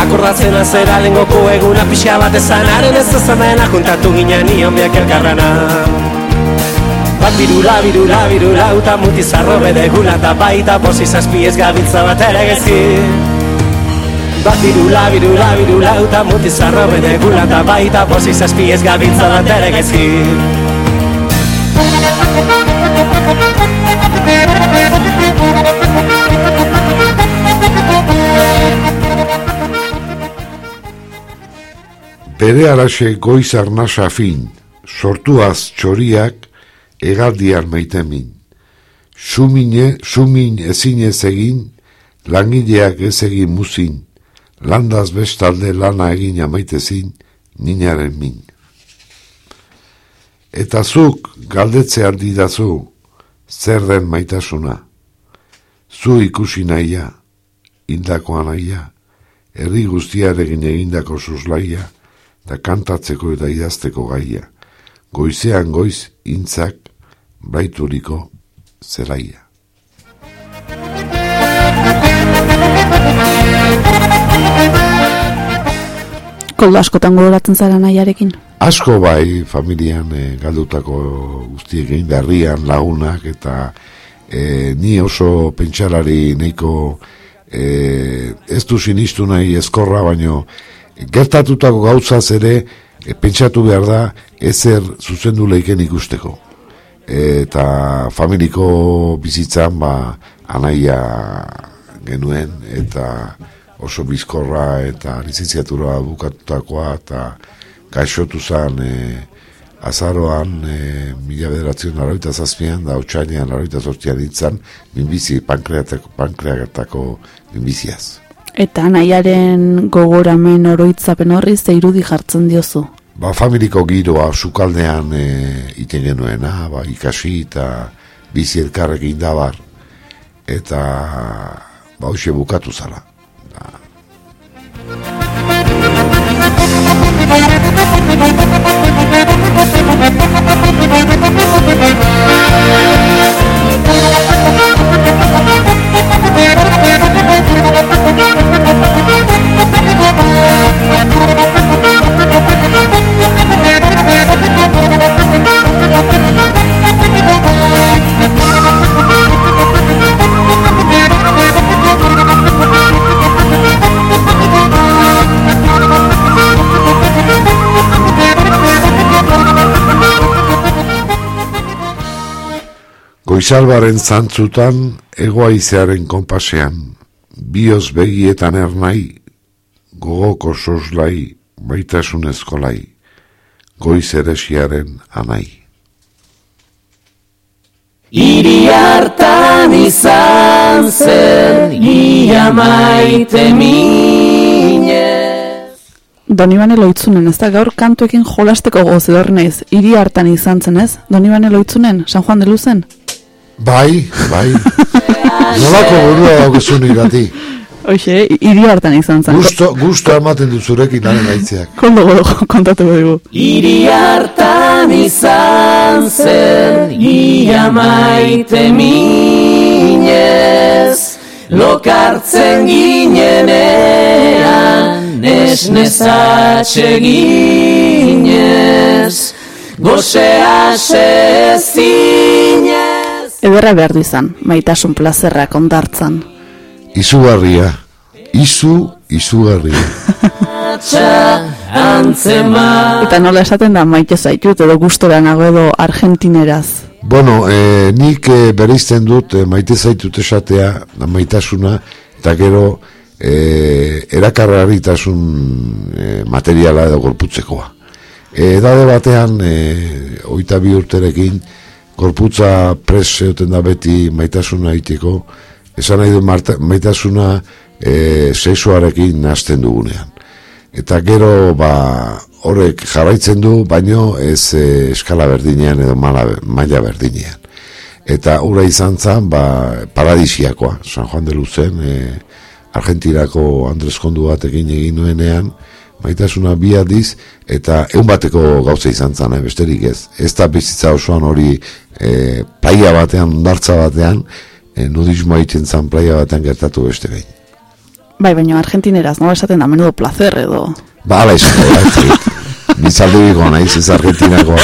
Akordatzen azera lengoko eguna pixka bat ezan Haren ez ezan dena juntatu ginen ion biak elkarrana. Bat birula, birula, birula, uta muti zarro bedegula Eta baita posi zazpi ez gabiltza bat ere gezki Bat birula, birula, birula, uta muti zarro bedegula Eta baita posi zazpi ez gabiltza bat ere gezki Bere araxe goiz arnasa fin, sortuaz txoriak, egaldiar maitemin. Sumine, sumin ezinez egin, langileak ez egin muzin, landaz bestalde lana egin amaitezin, ninaren min. Eta zuk galdetze didazu, zer den maitasuna. Zu ikusi nahia, hildakoa nahia, herri guztiarekin egindako suslaia, da kantatzeko eta idazteko gaia. Goizean goiz intzak baituriko zelaia. Koldo askotan gogoratzen zara nahiarekin. Asko bai familian e, galdutako guztiek egin berrian lagunak eta e, ni oso pentsalari neiko e, ez du sinistu nahi eskorra baino gertatutako gauzaz ere e, pentsatu behar da ezer zuzendu leiken ikusteko. eta familiko bizitzan ba, anaia genuen eta oso bizkorra eta lizentziatura bukatutakoa eta gaixotu zen e, azaroan e, mila bederatzen araita zazpian da otxainean araita zortzian ditzan minbizi pankreatako, pankreatako minbiziaz. Eta nahiaren gogoramen oroitzapen horri ze irudi jartzen diozu? Ba, familiko giroa sukaldean e, iten genuena, ba, ikasi eta bizi elkarrekin dabar eta ba, hoxe bukatu Bye. Thank you. Goizalbaren zantzutan, egoaizearen konpasean, bioz begietan ernai, gogoko soslai, baitasunezko lai, goiz eresiaren anai. Iri hartan izan zen, ia maite minez. Donibane loitzunen, ez da gaur kantuekin jolasteko goz edo naiz, hiri hartan izan zen ez? Donibane loitzunen, San Juan de Luzen? Bai, bai. *laughs* Nolako burua daukezun irati. Hoxe, hiri hartan izan zen. Gusto, gusto ematen duzurekin laren gaitzeak. Kondo *laughs* kontatu dugu. Iri hartan izan zen, ia maite minez, lokartzen ginenean, esnezatxe ginez, gozea sezinez. Ederra behar izan, maitasun plazerrak ondartzan. Izugarria, izu, izugarria. Eta nola esaten da maite zaitut edo gustora nago edo argentineraz. Bueno, e, nik e, bereizten dut e, maite zaitut esatea, da maitasuna, eta gero e, erakarraritasun e, materiala edo gorputzekoa. E, edade batean, e, oita bi urterekin, gorputza pres da beti maitasuna iteko, esan nahi du maitasuna e, sexuarekin nazten dugunean. Eta gero, ba, horrek jarraitzen du, baino ez e, eskala berdinean edo mala, maila berdinean. Eta ura izan zen, ba, paradisiakoa, San Juan de Luzen, e, Argentirako Andres Kondu batekin egin nuenean, maitasuna bi aldiz eta egun bateko gauza izan zen, eh, besterik ez. Ez da bizitza osoan hori e, playa batean, ondartza batean, e, nudismoa itzen zen playa batean gertatu beste behin. Bai, baina argentineraz, no esaten da menudo placer edo. Ba, ala izan, Bizaldu biko nahiz, ez argentinako.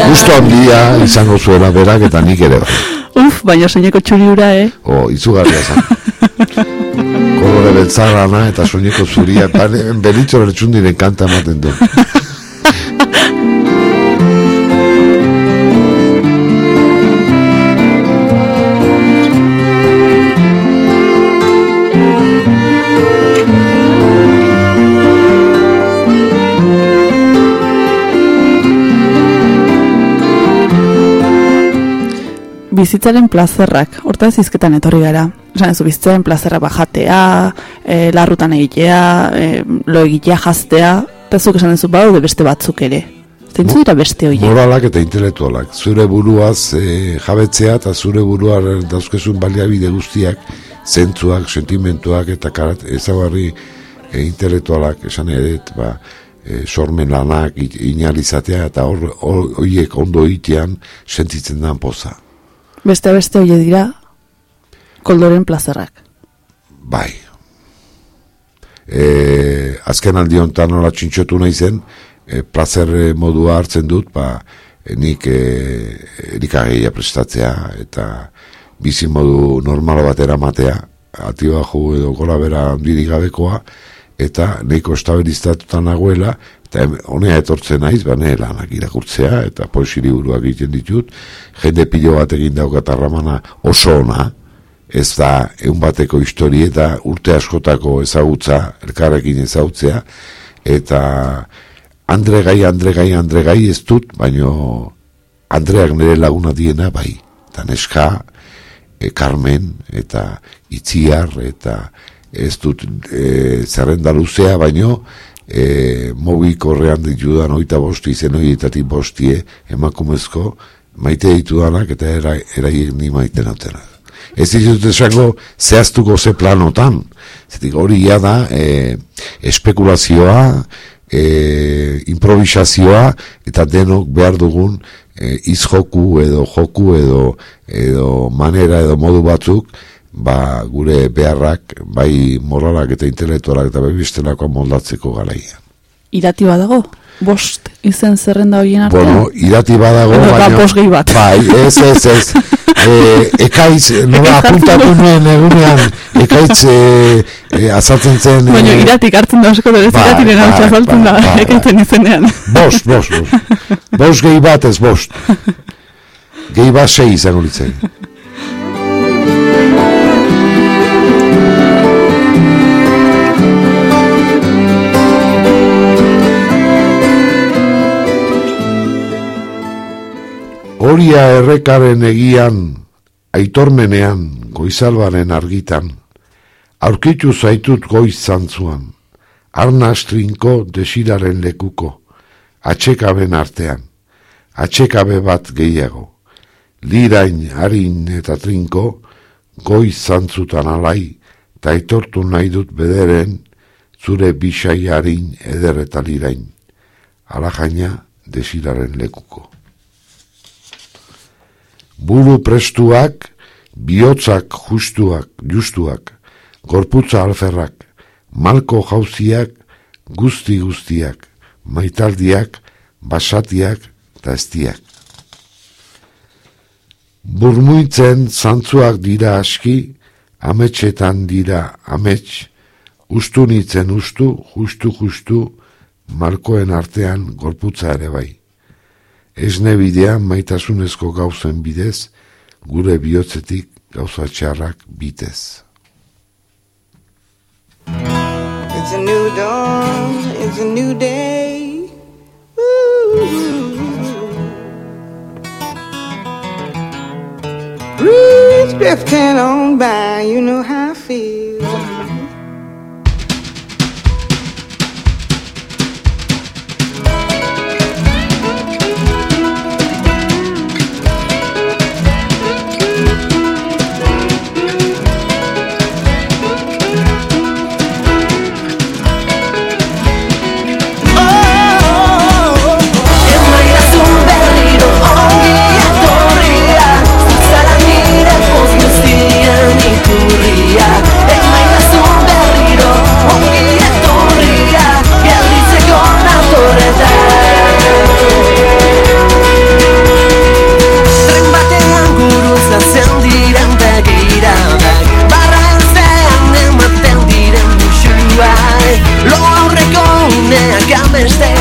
Justo handia izango zuela berak eta nik ere bai. Uf, baina soineko txuriura, eh? O, izugarria zan. Kolore beltzarana eta soineko zuria belitzo bertsundiren kanta ematen du bizitzaren plazerrak, horta izketan etorri gara. Esan ez bizitzaren plazerra bajatea, e, larrutan egitea, e, lo egitea jaztea, eta zuk esan ez badu de beste batzuk ere. Zintzu dira beste hori? Moralak eta intelektualak. Zure buruaz e, jabetzea eta zure buruar dauzkezun baliabide guztiak, zentzuak, sentimentuak eta karat, ezagarri e, intelektualak esan ere, ba, e, sormen lanak inalizatea eta horiek ondo itean sentitzen dan poza. Beste beste hoe dira koldoren plazerrak. Bai. E, azken aldi honetan nola txintxotu nahi zen, e, plazer modua hartzen dut, ba, e, nik e, erikageia prestatzea, eta bizi modu normala batera matea, atiba ju edo gola bera handirik gabekoa, eta neko estabilizatuta nagoela, eta honea etortzen naiz, bane lanak irakurtzea, eta poesiri buruak egiten ditut, jende pilo bat egin daukat arramana oso ona, ez da egun bateko histori eta urte askotako ezagutza, elkarrekin ezagutzea, eta Andre gai, Andre gai, Andre gai ez dut, baino Andreak nire laguna diena bai, eta neska, e, Carmen, eta Itziar, eta ez dut e, zerrenda luzea, baino e, mobik horrean ditudan oita bosti, izen horietatik bostie, emakumezko, maite ditudanak, eta era, eraiek ni maite nautenak. Ez ditut esango zehaztuko ze planotan. Zetik hori ia da e, espekulazioa, e, improvisazioa eta denok behar dugun e, izjoku edo joku edo edo manera edo modu batzuk ba, gure beharrak bai moralak eta intelektualak eta bai bestelako moldatzeko garaia. Irati badago? Bost izen zerrenda horien artean? Bueno, irati badago, da baina... bost gehi bat. Bai, ez, ez, ez. *laughs* E, ekaitz, nola apuntatu nuen egunean, ekaitz e, e, azaltzen zen... e, Baina iratik hartzen da asko dut, Bai, iratiren hau bai, txazaltzen da, bai, bai, ekaitzen izenean. Bost, bost, bost. Bost gehi bat ez bost. *laughs* Gehi bat sei izango litzen. Horia errekaren egian, aitormenean, goizalbaren argitan, aurkitu zaitut goiz zantzuan, arnaz trinko desiraren lekuko, atxekaben artean, atxekabe bat gehiago, lirain, harin eta trinko, goiz zantzutan alai, eta aitortu nahi dut bederen, zure bisai harin eder eta lirain, alajaina desiraren lekuko. Buru prestuak, bihotzak justuak, justuak, gorputza alferrak, malko jauziak, guzti guztiak, maitaldiak, basatiak eta estiak. Burmuitzen zantzuak dira aski, ametxetan dira amets, ustu nitzen ustu, justu justu, malkoen artean gorputza ere bai. Esne bidean maitasunezko gauzen bidez, gure bihotzetik gauza txarrak bitez. It's a new dawn, it's a new day. Ooh. Breeze drifting on by, you know how I feel. que me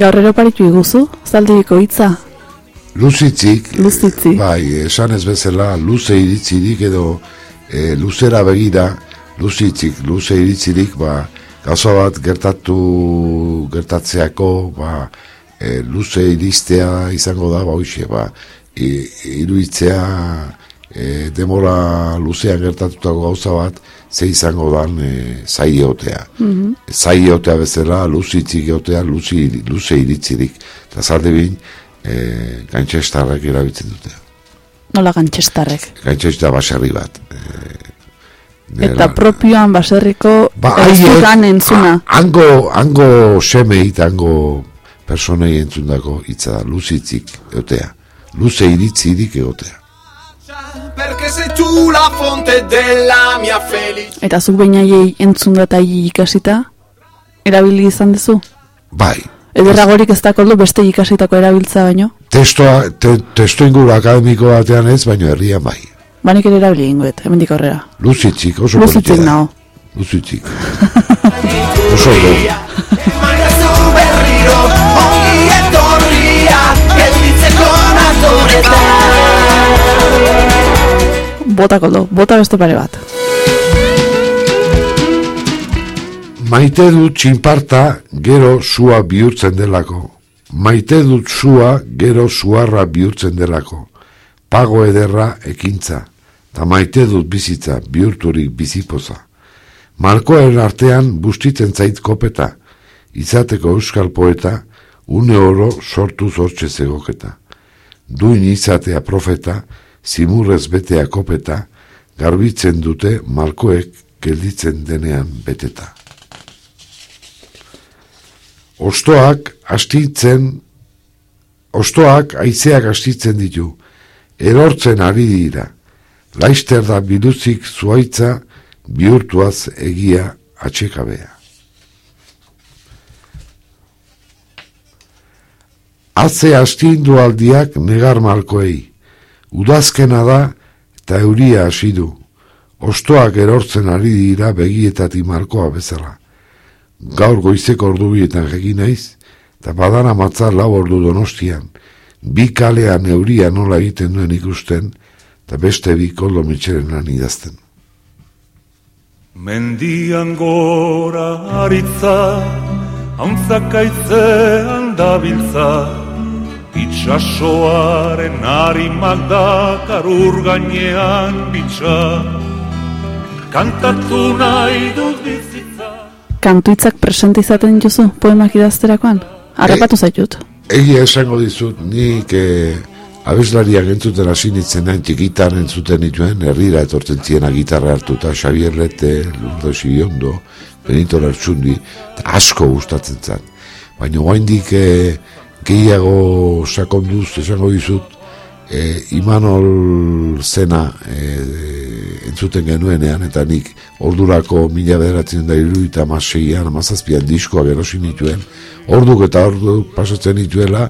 Gaurrero paritu iguzu, zaldiko hitza, Luzitzik, luzitzi. bai, esan ez bezala, luze iritzirik edo e, luzera begira, luzitzik, luze iritzirik, ba, gauza bat gertatu, gertatzeako, ba, e, luze iristea izango da, ba, hoxe, ba, i- iruditzea e, demora luzean gertatutako gauza bat, ze izango dan e, zai egotea. Mhm. Zai egotea bezala, luzitzik egotea, luzi, luze iritzirik. Eta zalde bin, e, gantxestarrak erabiltzen dute. Nola gantxestarrek. Gaitxesta baserri bat. E, Eta propioan baserriko Ba, dudan entzuna. a- Hango, hango semeit, hango personei entzundako hitza da, luzitzik egotea. Luze iritzirik egotea. Sei tu la fonte della mia felicità. Eta zuk bainaiei entzunda eta hi ikasita, erabili izan duzu? Bai, Ederragorik ez dakoldo beste ikasitako erabiltza baino? testoa, te, testo inguru akademiko batean ez, baino herrian bai. Banik ere erabili ingoet, hemendik aurrera. Luzitzik, oso Luzitzik politia da. nao. Luzitzik. *laughs* oso naturetan Bota koldo, bota beste pare bat. Maite dut txinparta gero sua bihurtzen delako. Maite dut sua gero suarra bihurtzen delako. Pago ederra ekintza. Ta maite dut bizitza bihurturik bizipoza. Malkoen artean bustitzen zait kopeta. Izateko euskal poeta, une oro sortu zortxe zegoketa. Duin izatea profeta, zimurrez betea kopeta, garbitzen dute malkoek gelditzen denean beteta. Ostoak astitzen, ostoak aizeak astitzen ditu, erortzen ari dira, laister da biluzik zuaitza, bihurtuaz egia atxekabea. Atze astindu aldiak negar malkoei, udazkena da eta euria hasi du, ostoak erortzen ari dira begietatik malkoa bezala. Gaur goizeko ordubietan jekin naiz, eta badana matza lau ordu donostian, bi kalean euria nola egiten duen ikusten, eta beste bi koldo mitxeren idazten. Mendian gora aritza, hauntzakaitzean dabiltza, itxasoaren harimak dakar ur gainean bitxa, kantatu nahi dut bizitza. Kantuitzak presente izaten duzu poemak idazterakoan? Harrapatu zaitut. Egia esango dizut, nik eh, abeslariak entzuten hasi nintzen nahi txikitan entzuten nituen, herrira etortzen ziena gitarra hartuta, Xavier Lete, Lurdo Sibiondo, Benito Lertxundi, asko gustatzen zan. Baina oaindik eh, gehiago sakonduz esango dizut, eh, Imanol zena eh, entzuten genuenean, eta nik ordurako mila bederatzen da iruita amaseian, amazazpian diskoak erosi nituen, orduk eta orduk pasatzen nituela,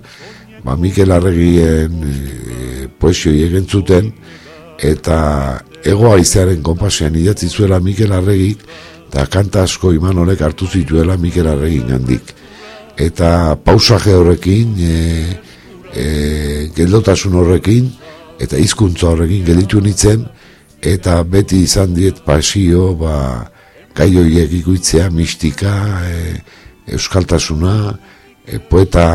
ba, Mikel Arregien e, poesioi egentzuten, eta ego aizearen konpasean idatzi zuela Mikel Arregik, eta kanta asko Imanolek hartu zituela Mikel Arregin handik. Eta pausaje horrekin, e, e, geldotasun horrekin, eta hizkuntza horrekin gelditu nintzen, eta beti izan diet pasio, ba, gai horiek ikuitzea, mistika, e, euskaltasuna, e, poeta,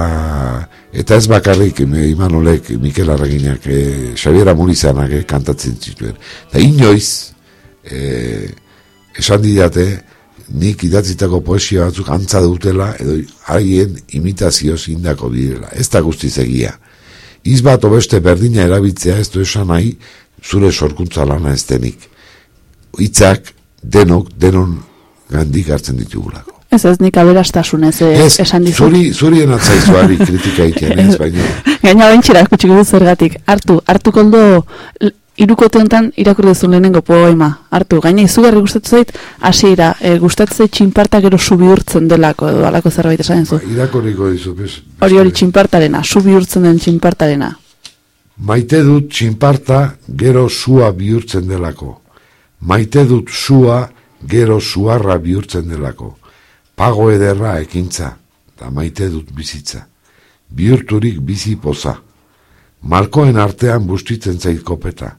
eta ez bakarrik e, Imanolek, Mikel Arreginak, e, Xabiera Murizanak e, kantatzen zituen. Eta inoiz, e, esan didate, nik idatzitako poesia batzuk antza dutela, edo haien imitazioz indako direla. Ez da guztiz egia. Iz bat obeste berdina erabiltzea ez du esan nahi, zure sorkuntza lana ez denik. Hitzak denok, denon gandik hartzen ditugulako. Ez ez nik aberastasunez eh, Ez, esan dizut. zuri, zuri enatzaizuari kritika egiten, ez, baina *laughs* Gaina bentxera kutsiko dut zergatik. Hartu, hartu koldo l- irukote honetan irakurri duzun lehenengo poema. Hartu, gaina izugarri gustatu zait, hasiera e, gustatu zait txinparta gero su bihurtzen delako, edo alako zerbait esan zu. irakorriko dizu, bez, Hori hori txinpartarena, su bihurtzen den txinpartarena. Maite dut txinparta gero sua bihurtzen delako. Maite dut sua gero suarra bihurtzen delako. Pago ederra ekintza, eta maite dut bizitza. Bihurturik bizi poza. Malkoen artean bustitzen zait kopeta.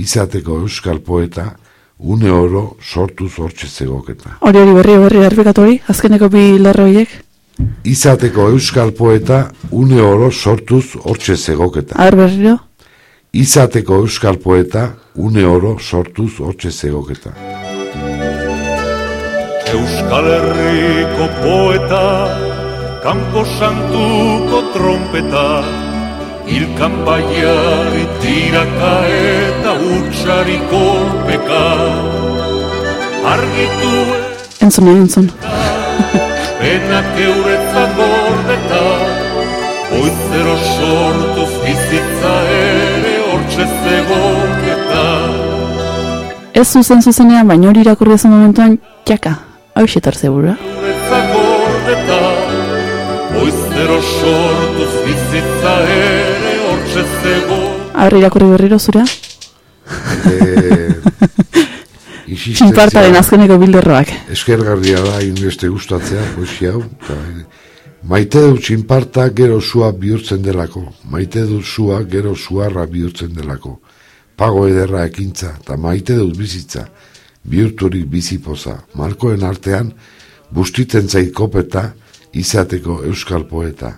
Izateko euskal poeta, une oro sortuz hortxe zegoketa. Hori hori berri berri errepikatu hori, azkeneko bi lerro horiek. Izateko euskal poeta une oro sortuz hortxe zegoketa. Aber berriro. Izateko euskal poeta une oro sortuz hortxe zegoketa. Euskal Herriko poeta, kanpo santuko trompeta, ilkan baiari tiraka eta utxari kolpeka. Argitu Entzun nahi, entzun. penak euretzat gordeta, oizero sortuz bizitza ere hortxe zegoketa. Ez zuzen zuzenean, baina hori irakurri momentuan, jaka, hau xetar zeburua. Euretzat gordeta, oizero sortuz bizitza ere hortxe zegoketa. Aurre irakurri berriro zurea? E, *laughs* Txinpartaren azkeneko bilderroak. Eskergarria da inbeste gustatzea, poesia hau. eh, maite du txinparta gero sua bihurtzen delako. Maite du sua gero suarra bihurtzen delako. Pago ederra ekintza, eta maite dut bizitza. Bihurturik bizipoza. Markoen artean, bustitzen zait kopeta, izateko euskal poeta.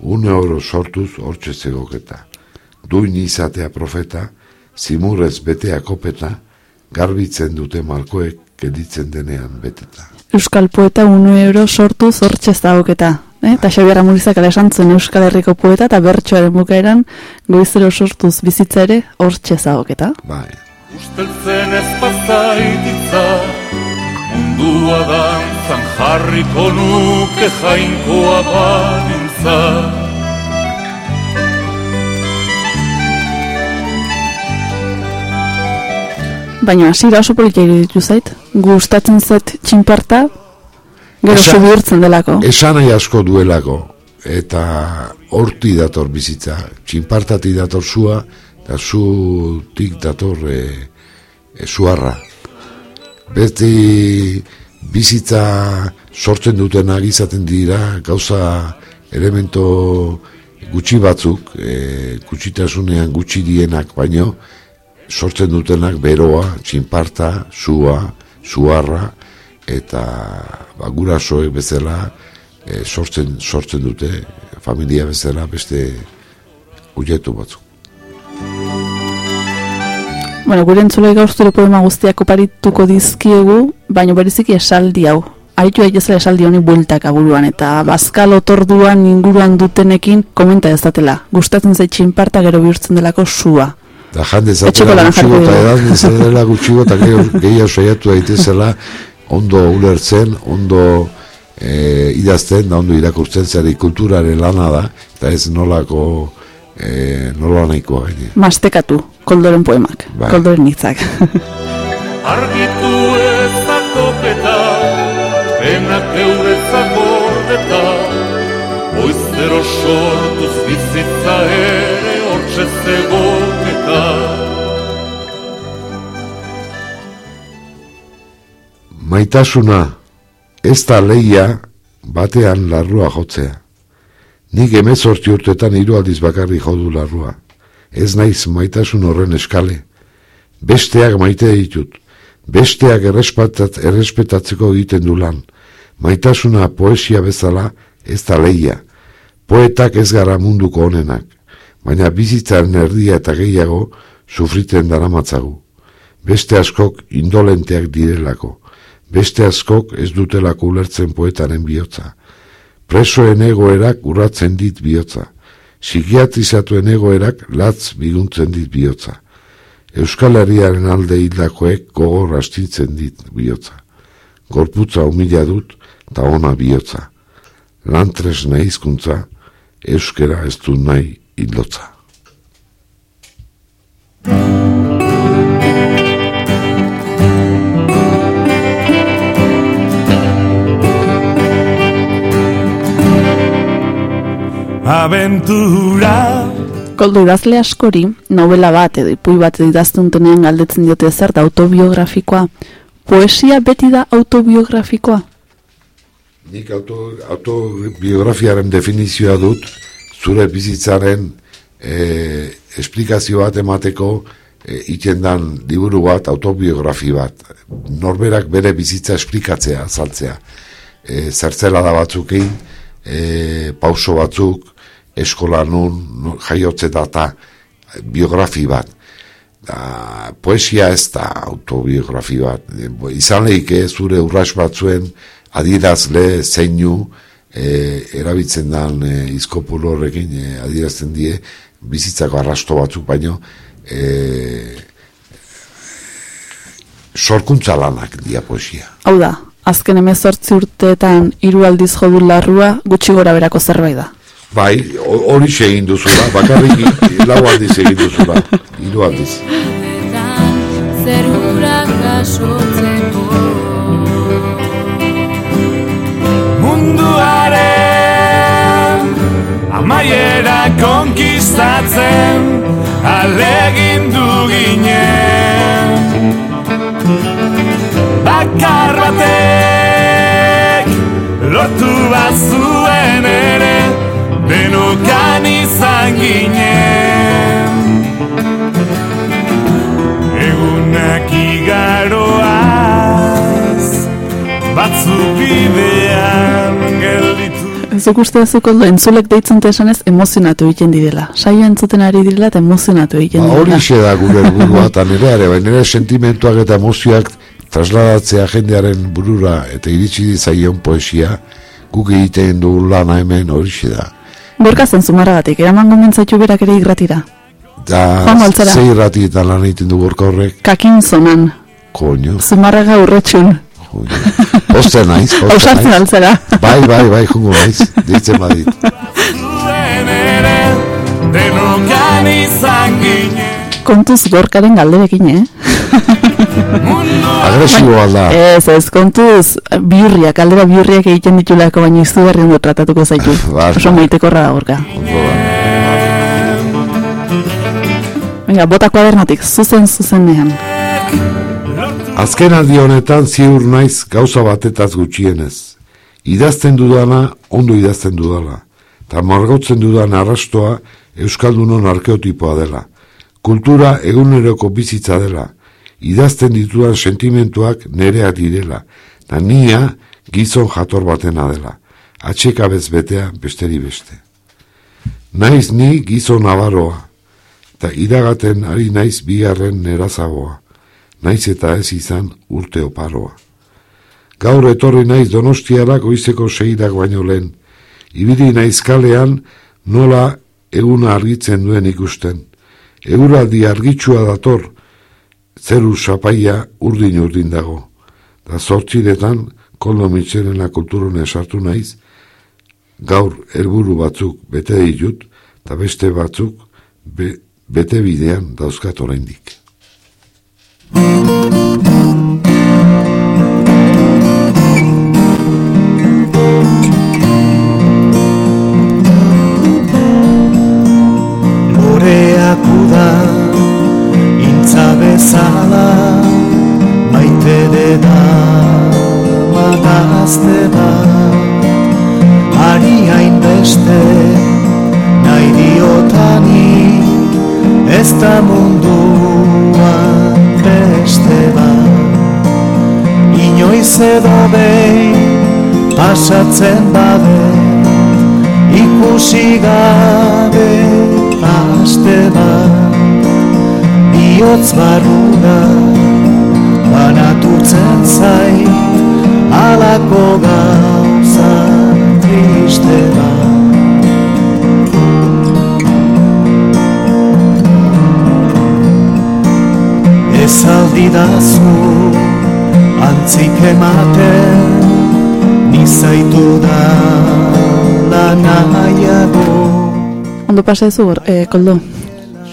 Une oro sortuz hortxe zegoketa. Duin izatea profeta, zimurrez betea kopeta, garbitzen dute malkoek geditzen denean beteta. Euskal poeta unu euro sortu zortxe zagoketa. Eh? Eta Xabier Amurizak ala esan zuen Euskal Herriko poeta eta bertsoaren bukaeran goizero sortuz bizitza ere hortxe zagoketa. Bai. Usteltzen ez pazaititza, mundua dantzan jarriko nuke jainkoa badintza. Baina hasiera oso politia iruditu zait. Gustatzen zait txinparta, gero Esan- su bihurtzen delako. Esan nahi asko duelako, eta horti dator bizitza, txinpartati dator zua, eta zutik dator e, e, suarra. Beti bizitza sortzen dutenak izaten dira, gauza elemento gutxi batzuk, e, gutxitasunean gutxi dienak baino, sortzen dutenak beroa, txinparta, sua, suarra, eta ba, gurasoek bezala e, sortzen, sortzen dute familia bezala beste uietu batzuk. Bueno, gure entzulei gaur zure poema guztiak oparituko dizkiegu, baina bereziki esaldi hau. Aitu daitezela esaldi honi bueltak aburuan, eta bazkal otorduan inguruan dutenekin komenta ez datela. Gustatzen zait txinparta gero bihurtzen delako sua. Da jande Etxeko zatela lana gutxigo eta edan dezatela gutxigo eta *laughs* gehiago saiatu daitezela ondo ulertzen, ondo e, idazten, da ondo irakurtzen, zari kulturaren lana da, eta ez nolako e, nola nahikoa gaine. Mastekatu, koldoren poemak, Bai. koldoren hitzak. *laughs* Argitu ezako peta, penak euretzak gordeta, oizero sortuz bizitza ere hortxe zegoketa. Maitasuna, ez da leia batean larrua jotzea. Nik emezortzi urtetan hiru aldiz bakarri jodu larrua. Ez naiz maitasun horren eskale. Besteak maite ditut. Besteak errespetat, errespetatzeko egiten du lan. Maitasuna poesia bezala ez da leia. Poetak ez gara munduko honenak. Baina bizitzaren erdia eta gehiago sufriten daramatzagu. Beste askok indolenteak direlako. Beste askok ez dutelako ulertzen poetaren bihotza. Presoen egoerak urratzen dit bihotza. Psikiatrizatuen egoerak latz biguntzen dit bihotza. Euskal Herriaren alde hildakoek gogor astintzen dit bihotza. Gorputza humila dut eta ona bihotza. Lantresna hizkuntza, euskera ez du nahi hildotza. Aventura Koldo idazle askori, novela bat edo ipui bat idaztuntenean galdetzen diote zer da autobiografikoa. Poesia beti da autobiografikoa? Nik auto, autobiografiaren definizioa dut, zure bizitzaren e, esplikazio bat emateko e, iten dan liburu bat, autobiografi bat, norberak bere bizitza esplikatzea, azaltzea. E, zertzela da batzukin, e, pauso batzuk, eskola nun, nu- jaiotze data, biografi bat. Da, poesia ez da autobiografi bat. Izan lehike zure urras batzuen adirazle, zeinu, e, erabiltzen dan e, izkopulo horrekin e, adierazten die bizitzako arrasto batzuk baino e, sorkuntza lanak dia poesia. Hau da, azken emezortzi urteetan hiru aldiz jodu larrua gutxi gora berako zerbait da. Bai, ho- hori egin duzula, bakarrik lau aldiz egin duzula, hiru aldiz. Zerura jasotzeko munduaren amaiera konkistatzen alegin du ginen bakar batek lortu bazuen ere denokan izan ginen egunak igaroaz batzuk bidean gelditu Zuk uste duzuko ondo entzulek deitzen te esanez emozionatu egiten direla. Saio entzuten ari direla eta emozionatu egiten Ba, hori direla. xe da gure *laughs* helburua eta nire ere, bai nire sentimentuak eta emozioak trasladatzea jendearen burura eta iritsi dizaion poesia guk egiten du lana hemen hori da. Gorka zen zumarragatik, eraman gomentzaitu berak ere irratira. Da, zei irrati eta lan egiten du gorka horrek, Kakin zonan, koño, zumarraga urretxun. poste naiz, poste *laughs* Ausartzen naiz. altzera. Bai, bai, bai, jungo naiz, ditzen badit. Kontuz gorkaren galderekin, eh? *laughs* *laughs* Agresibo alda. Ez, ez, kontuz biurriak, galdera biurriak egiten ditulako, baina izugarri ondo tratatuko zaitu. *laughs* Oso moitekorra da gorka. Venga, bota kuadernatik, zuzen zuzenean. Azken aldi honetan ziur naiz gauza batetaz gutxienez. Idazten dudana, ondo idazten dudala. Ta margotzen dudan arrastoa Euskaldunon arkeotipoa dela. Kultura eguneroko bizitza dela. Idazten ditudan sentimentuak nerea direla. Ta nia gizon jator batena dela. Atxekabez betea besteri beste. Naiz ni gizon nabaroa. Ta iragaten ari naiz bigarren nerazagoa naiz eta ez izan urte oparoa. Gaur etorri naiz donostiara goizeko seirak baino lehen. Ibili naiz kalean nola eguna argitzen duen ikusten. Eguraldi argitsua dator, zeru sapaia urdin urdin dago. Da zortziretan, koldo mitxerena kulturone sartu naiz, gaur helburu batzuk bete ditut, eta beste batzuk be, bete bidean dauzkat oraindik. Maite deda magazte bat ari hainbeste nahi diotanik ez da munduan beste bat inoiz edo behin pasatzen bade ikusi gabe aste bat bihotz barrura banatutzen zait alako gauza triste bat ez aldidazu antzik ematen nizaitu da lanaiago Ondo pasa ezu, gor- eh, koldo.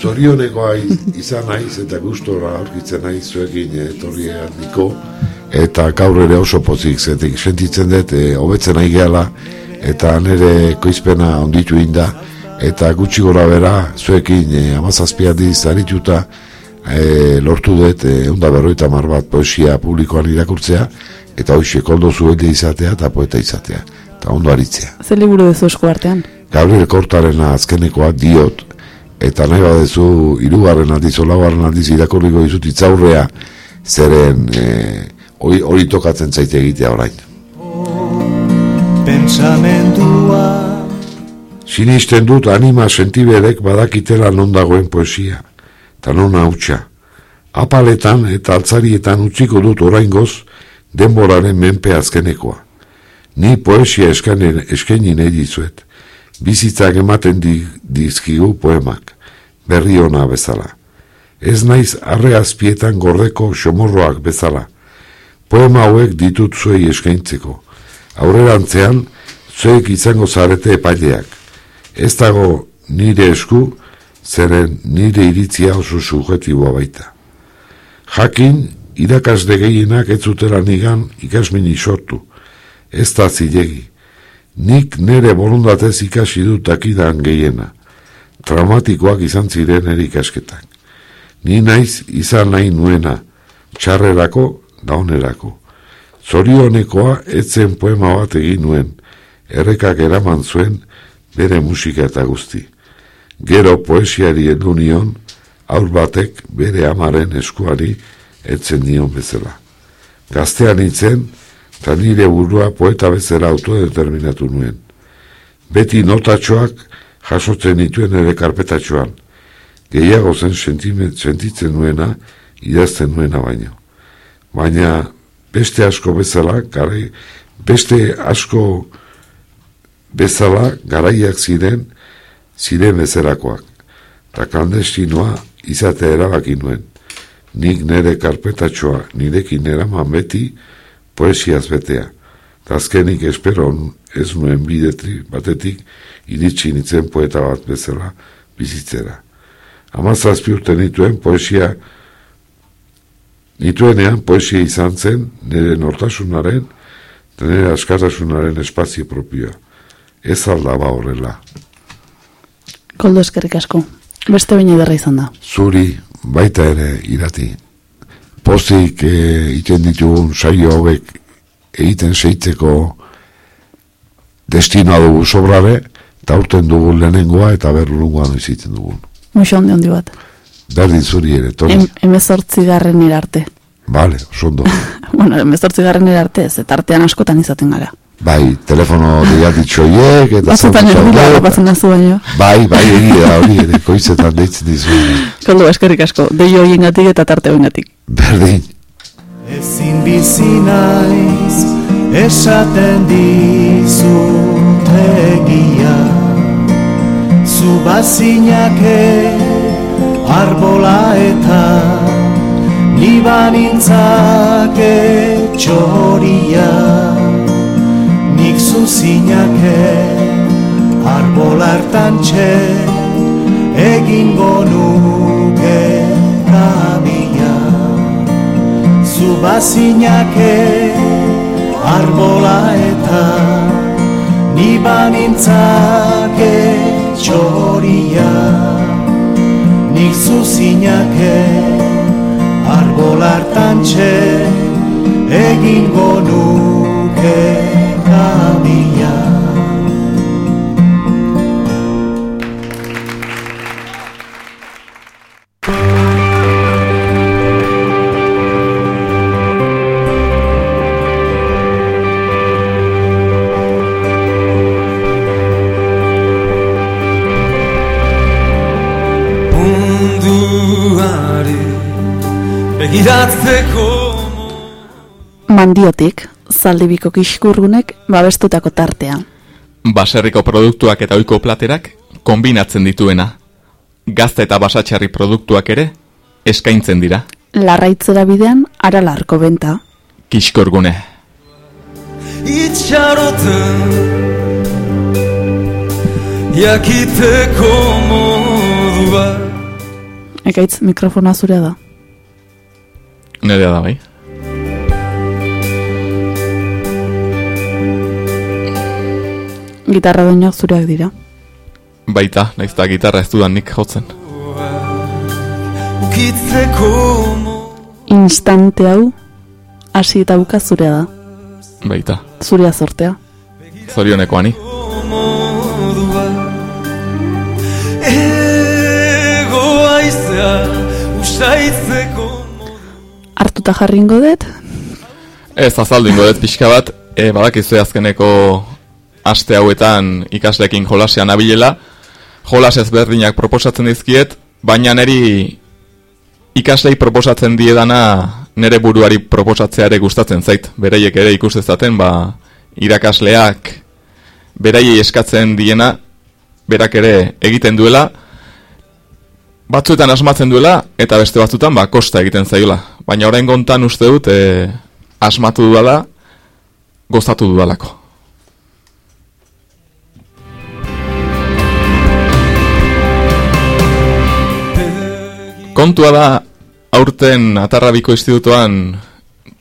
Zorionekoa iz- izan naiz eta gustora aurkitzen naiz zuekin eh, etorri handiko. Eta gaur ere oso pozik zetik sentitzen dut eh, hobetzen nahi gehala. Eta nire koizpena onditu inda eta gutxi gora bera zuekin eh, amazazpiadiz arituta eh, lortu dut eunda berroita mar bat poesia publikoan irakurtzea. Eta hoxe koldo zuelde izatea eta poeta izatea. Eta ondo aritzea. Ze liburu dezu esku artean? Gabriel Kortaren azkenekoa diot eta nahi badezu irugarren aldiz, olaugarren aldiz irakorriko dizut itzaurrea, zeren eh, hori hori tokatzen zaite egitea orain. Pentsamendua Sinisten dut anima sentiberek badakitela non dagoen poesia, eta non hautsa. Apaletan eta altzarietan utziko dut oraingoz denboraren menpe azkenekoa. Ni poesia eskanen, eskaini nahi dizuet. Bizitzak ematen di, dizkigu poemak, berri ona bezala. Ez naiz arreazpietan gordeko xomorroak bezala. Poema hauek ditut zuei eskaintzeko. Aurrerantzean, zuek izango zarete epaileak. Ez dago nire esku, zeren nire iritzia oso subjetiboa baita. Jakin, irakasde gehienak ez zutela nigan ikasmini sortu. Ez da zilegi. Nik nere bolundatez ikasi dut akidan gehiena. Traumatikoak izan ziren ere ikasketak. Ni naiz izan nahi nuena, txarrerako da onerako. Zorionekoa etzen poema bat egin nuen, errekak eraman zuen bere musika eta guzti. Gero poesiari edu nion, aur batek bere amaren eskuari etzen nion bezala. Gaztean nintzen, eta nire burua poeta bezala autodeterminatu nuen. Beti notatxoak jasotzen dituen ere karpetatxoan, gehiago zen sentitzen nuena, idazten nuena baino. Baina beste asko bezala, garai, beste asko bezala garaiak ziren, ziren bezerakoak. Ta klandestinoa izatea erabaki nuen. Nik nere karpetatxoa nirekin eraman beti poesiaz betea. Azkenik espero ez nuen bidetri batetik iritsi nintzen poeta bat bezala bizitzera. Amazazpi urte nituen poesia nituenean poesia izan zen nire nortasunaren eta nire askartasunaren espazio propioa. Ez aldaba horrela. Koldo eskerrik asko. Beste baina ederra izan da. Zuri, baita ere irati. Pozik e, iten ditugun saio hauek egiten seitzeko destinoa dugu sobrare, eta urten dugu lehenengoa eta berrurungoan iziten dugun. Muxo handi handi bat. Berdin zuri ere, Toni. Em, emezortzi garren irarte. Vale, sondo. *laughs* bueno, emezortzi garren irarte ez, eta artean askotan izaten gara. Bai, telefono deiatitxoiek, eta Batzutan errugula batzen nazu baino. Bai, bai, egia hori, ere, *laughs* koizetan deitzen dizu. Koldo eskerrik asko. Deio horien eta tarte horien Berdin. Ezin bizi naiz esaten dizut egia Zu bazinake arbola eta ni banintzake txoria Nik zuzinake arbola hartan txe egingo nuke kamia Zu bazinake arbola eta ni banintzake txoria. Nik zuzinake arbola hartan txe egingo nuke kamia munduari begiratzeko Mandiotik, zaldibiko kiskurgunek babestutako tartea. Baserriko produktuak eta oiko platerak kombinatzen dituena. Gazta eta basatxarri produktuak ere eskaintzen dira. Larraitzera bidean, aralarko benta. Kiskorgune. itxaroten jakiteko modua Ekaitz, mikrofona zurea da. Nerea da bai. Gitarra doinak zureak dira. Baita, naiz eta gitarra ez dudan nik jotzen. Instante hau, hasi eta buka zurea da. Baita, Zurea sortea. zorioneko ani. Artuta jarringo dut, Ez azaldu ingo dut pixka bat, e, badakizue azkeneko aste hauetan ikaslekin jolasean abilela, jolas ezberdinak proposatzen dizkiet, baina neri ikaslei proposatzen diedana nere buruari proposatzea ere gustatzen zait. Bereiek ere ikus dezaten, ba, irakasleak beraiei eskatzen diena, berak ere egiten duela, batzuetan asmatzen duela, eta beste batzuetan ba, kosta egiten zaiola. Baina orain gontan uste dut, e, asmatu dudala, gozatu dudalako. Kontua da, aurten atarrabiko institutoan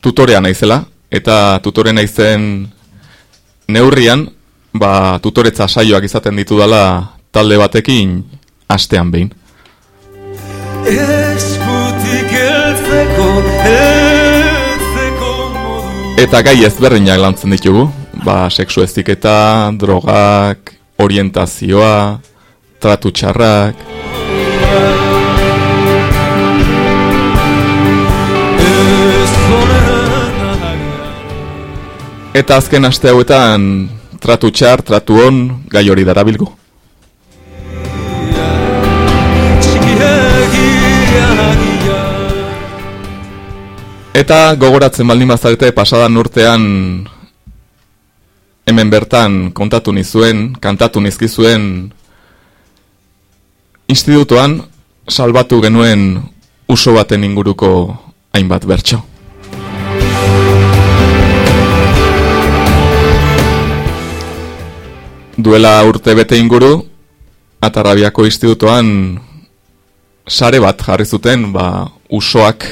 tutorea naizela, eta tutore naizen neurrian, ba, tutoretza saioak izaten ditudala talde batekin astean behin. Eskutik eltzeko, eltzeko Eta gai ezberdinak lantzen ditugu, ba, sexu eziketa, drogak, orientazioa, tratu txarrak, eta azken aste hauetan tratu txar, tratu on, gai hori darabilgu. Eta gogoratzen baldin bazarete pasadan urtean hemen bertan kontatu nizuen, kantatu nizkizuen institutoan salbatu genuen uso baten inguruko hainbat bertso. Duela urte bete inguru, Atarrabiako institutoan sare bat jarri zuten, ba, usoak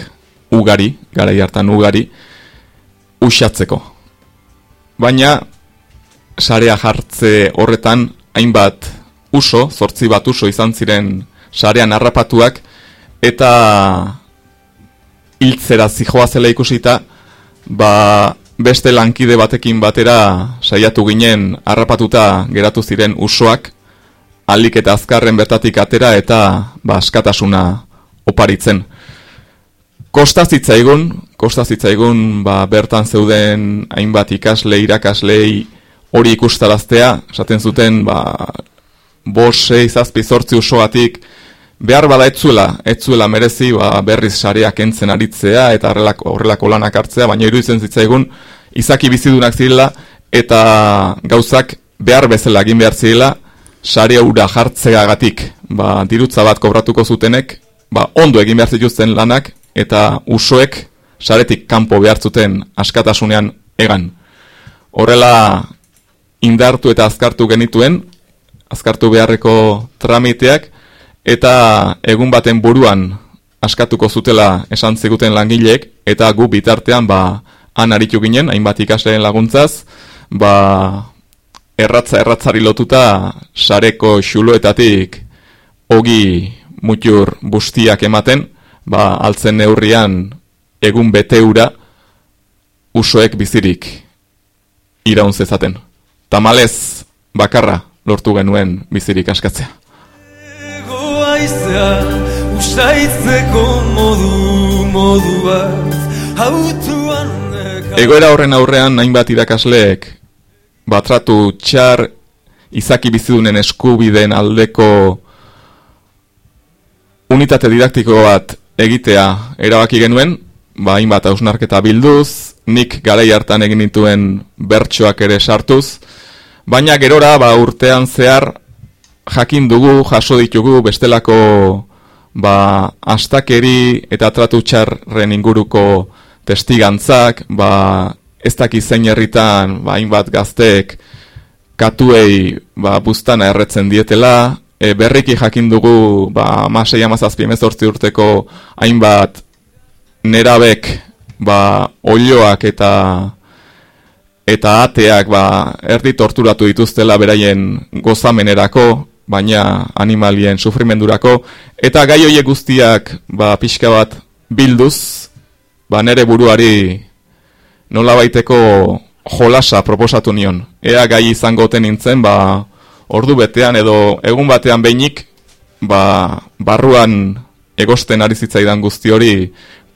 ugari, garai hartan ugari, usatzeko. Baina, sarea jartze horretan, hainbat uso, zortzi bat uso izan ziren sarean harrapatuak, eta hiltzera zijoa zela ikusita, ba, beste lankide batekin batera saiatu ginen harrapatuta geratu ziren usoak, alik eta azkarren bertatik atera eta ba, askatasuna oparitzen. Kosta zitzaigun, kosta zitzaigun ba, bertan zeuden hainbat ikasle, irakaslei hori ikustaraztea, esaten zuten ba, bos, sei, zazpi, zortzi usoatik, behar bada etzuela, etzuela merezi ba, berriz sareak entzen aritzea eta horrelako, horrelako lanak hartzea, baina iruditzen zitzaigun izaki bizidunak zirela eta gauzak behar bezala egin behar zirela sare hura jartzeagatik ba, dirutza bat kobratuko zutenek ba, ondo egin behar zituzten lanak eta usoek saretik kanpo behar zuten askatasunean egan. Horrela indartu eta azkartu genituen, azkartu beharreko tramiteak, eta egun baten buruan askatuko zutela esan ziguten langileek, eta gu bitartean ba, han aritu ginen, hainbat ikasleen laguntzaz, ba, erratza erratzari lotuta sareko xuloetatik ogi mutur bustiak ematen, ba, altzen neurrian egun beteura usoek bizirik iraun zezaten. Tamalez bakarra lortu genuen bizirik askatzea. Aizea usaitzeko modu modu bat. Egoera horren aurrean hainbat irakasleek batratu txar izaki bizidunen eskubideen aldeko unitate didaktiko bat egitea erabaki genuen, ba hainbat hausnarketa bilduz, nik garai hartan egin dituen bertsoak ere sartuz, baina gerora ba urtean zehar jakin dugu, jaso ditugu bestelako ba astakeri eta tratu txarren inguruko testigantzak, ba ez dakiz zein herritan, ba hainbat gazteek katuei ba buztana erretzen dietela, e, berriki jakin dugu ba 16 17 urteko hainbat nerabek ba oiloak eta eta ateak ba erdi torturatu dituztela beraien gozamenerako baina animalien sufrimendurako eta gai hoiek guztiak ba pixka bat bilduz ba nere buruari nolabaiteko jolasa proposatu nion ea gai izango ten nintzen ba ordu betean edo egun batean behinik ba barruan egosten ari zitzaidan guzti hori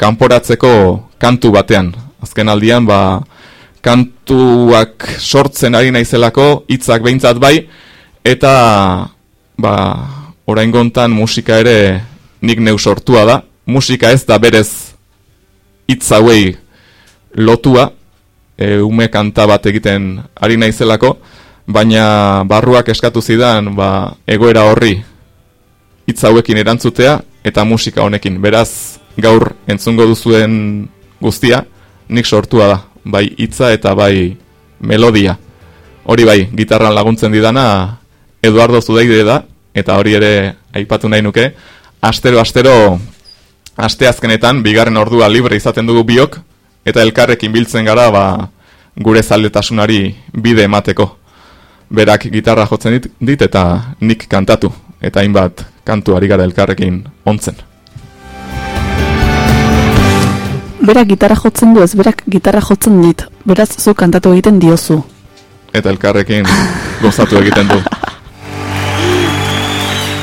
kanporatzeko kantu batean. Azken aldian, ba, kantuak sortzen ari naizelako, hitzak behintzat bai, eta ba, orain gontan musika ere nik neu sortua da. Musika ez da berez hitz hauei lotua, e, ume kanta bat egiten ari naizelako, baina barruak eskatu zidan ba, egoera horri hitz hauekin erantzutea eta musika honekin. Beraz, gaur entzungo duzuen guztia, nik sortua da, bai hitza eta bai melodia. Hori bai, gitarran laguntzen didana Eduardo Zudeide da, eta hori ere aipatu nahi nuke, astero astero aste azkenetan bigarren ordua libre izaten dugu biok eta elkarrekin biltzen gara ba, gure zaldetasunari bide emateko. Berak gitarra jotzen dit, dit eta nik kantatu eta hainbat kantu ari gara elkarrekin ontzen. Berak gitarra jotzen du ez, berak gitarra jotzen dit. Beraz zu kantatu egiten diozu. Eta elkarrekin gozatu egiten du. *laughs*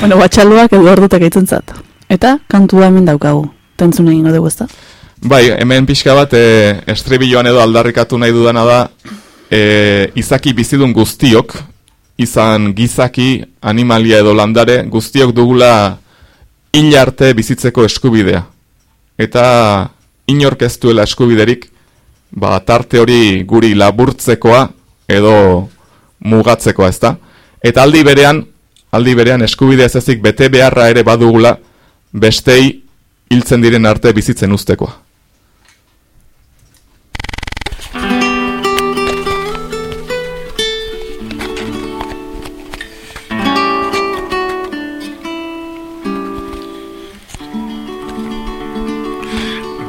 Bueno, batxaluak edo ordutak egiten zat. Eta kantua hemen daukagu. Tentzun egingo dugu ezta? Bai, hemen pixka bat e, estribilloan edo aldarrikatu nahi dudana da e, izaki bizidun guztiok, izan gizaki, animalia edo landare, guztiok dugula hil arte bizitzeko eskubidea. Eta inork ez duela eskubiderik, ba, tarte hori guri laburtzekoa edo mugatzekoa ezta. Eta aldi berean, aldi berean eskubidea ez ezik bete beharra ere badugula bestei hiltzen diren arte bizitzen ustekoa.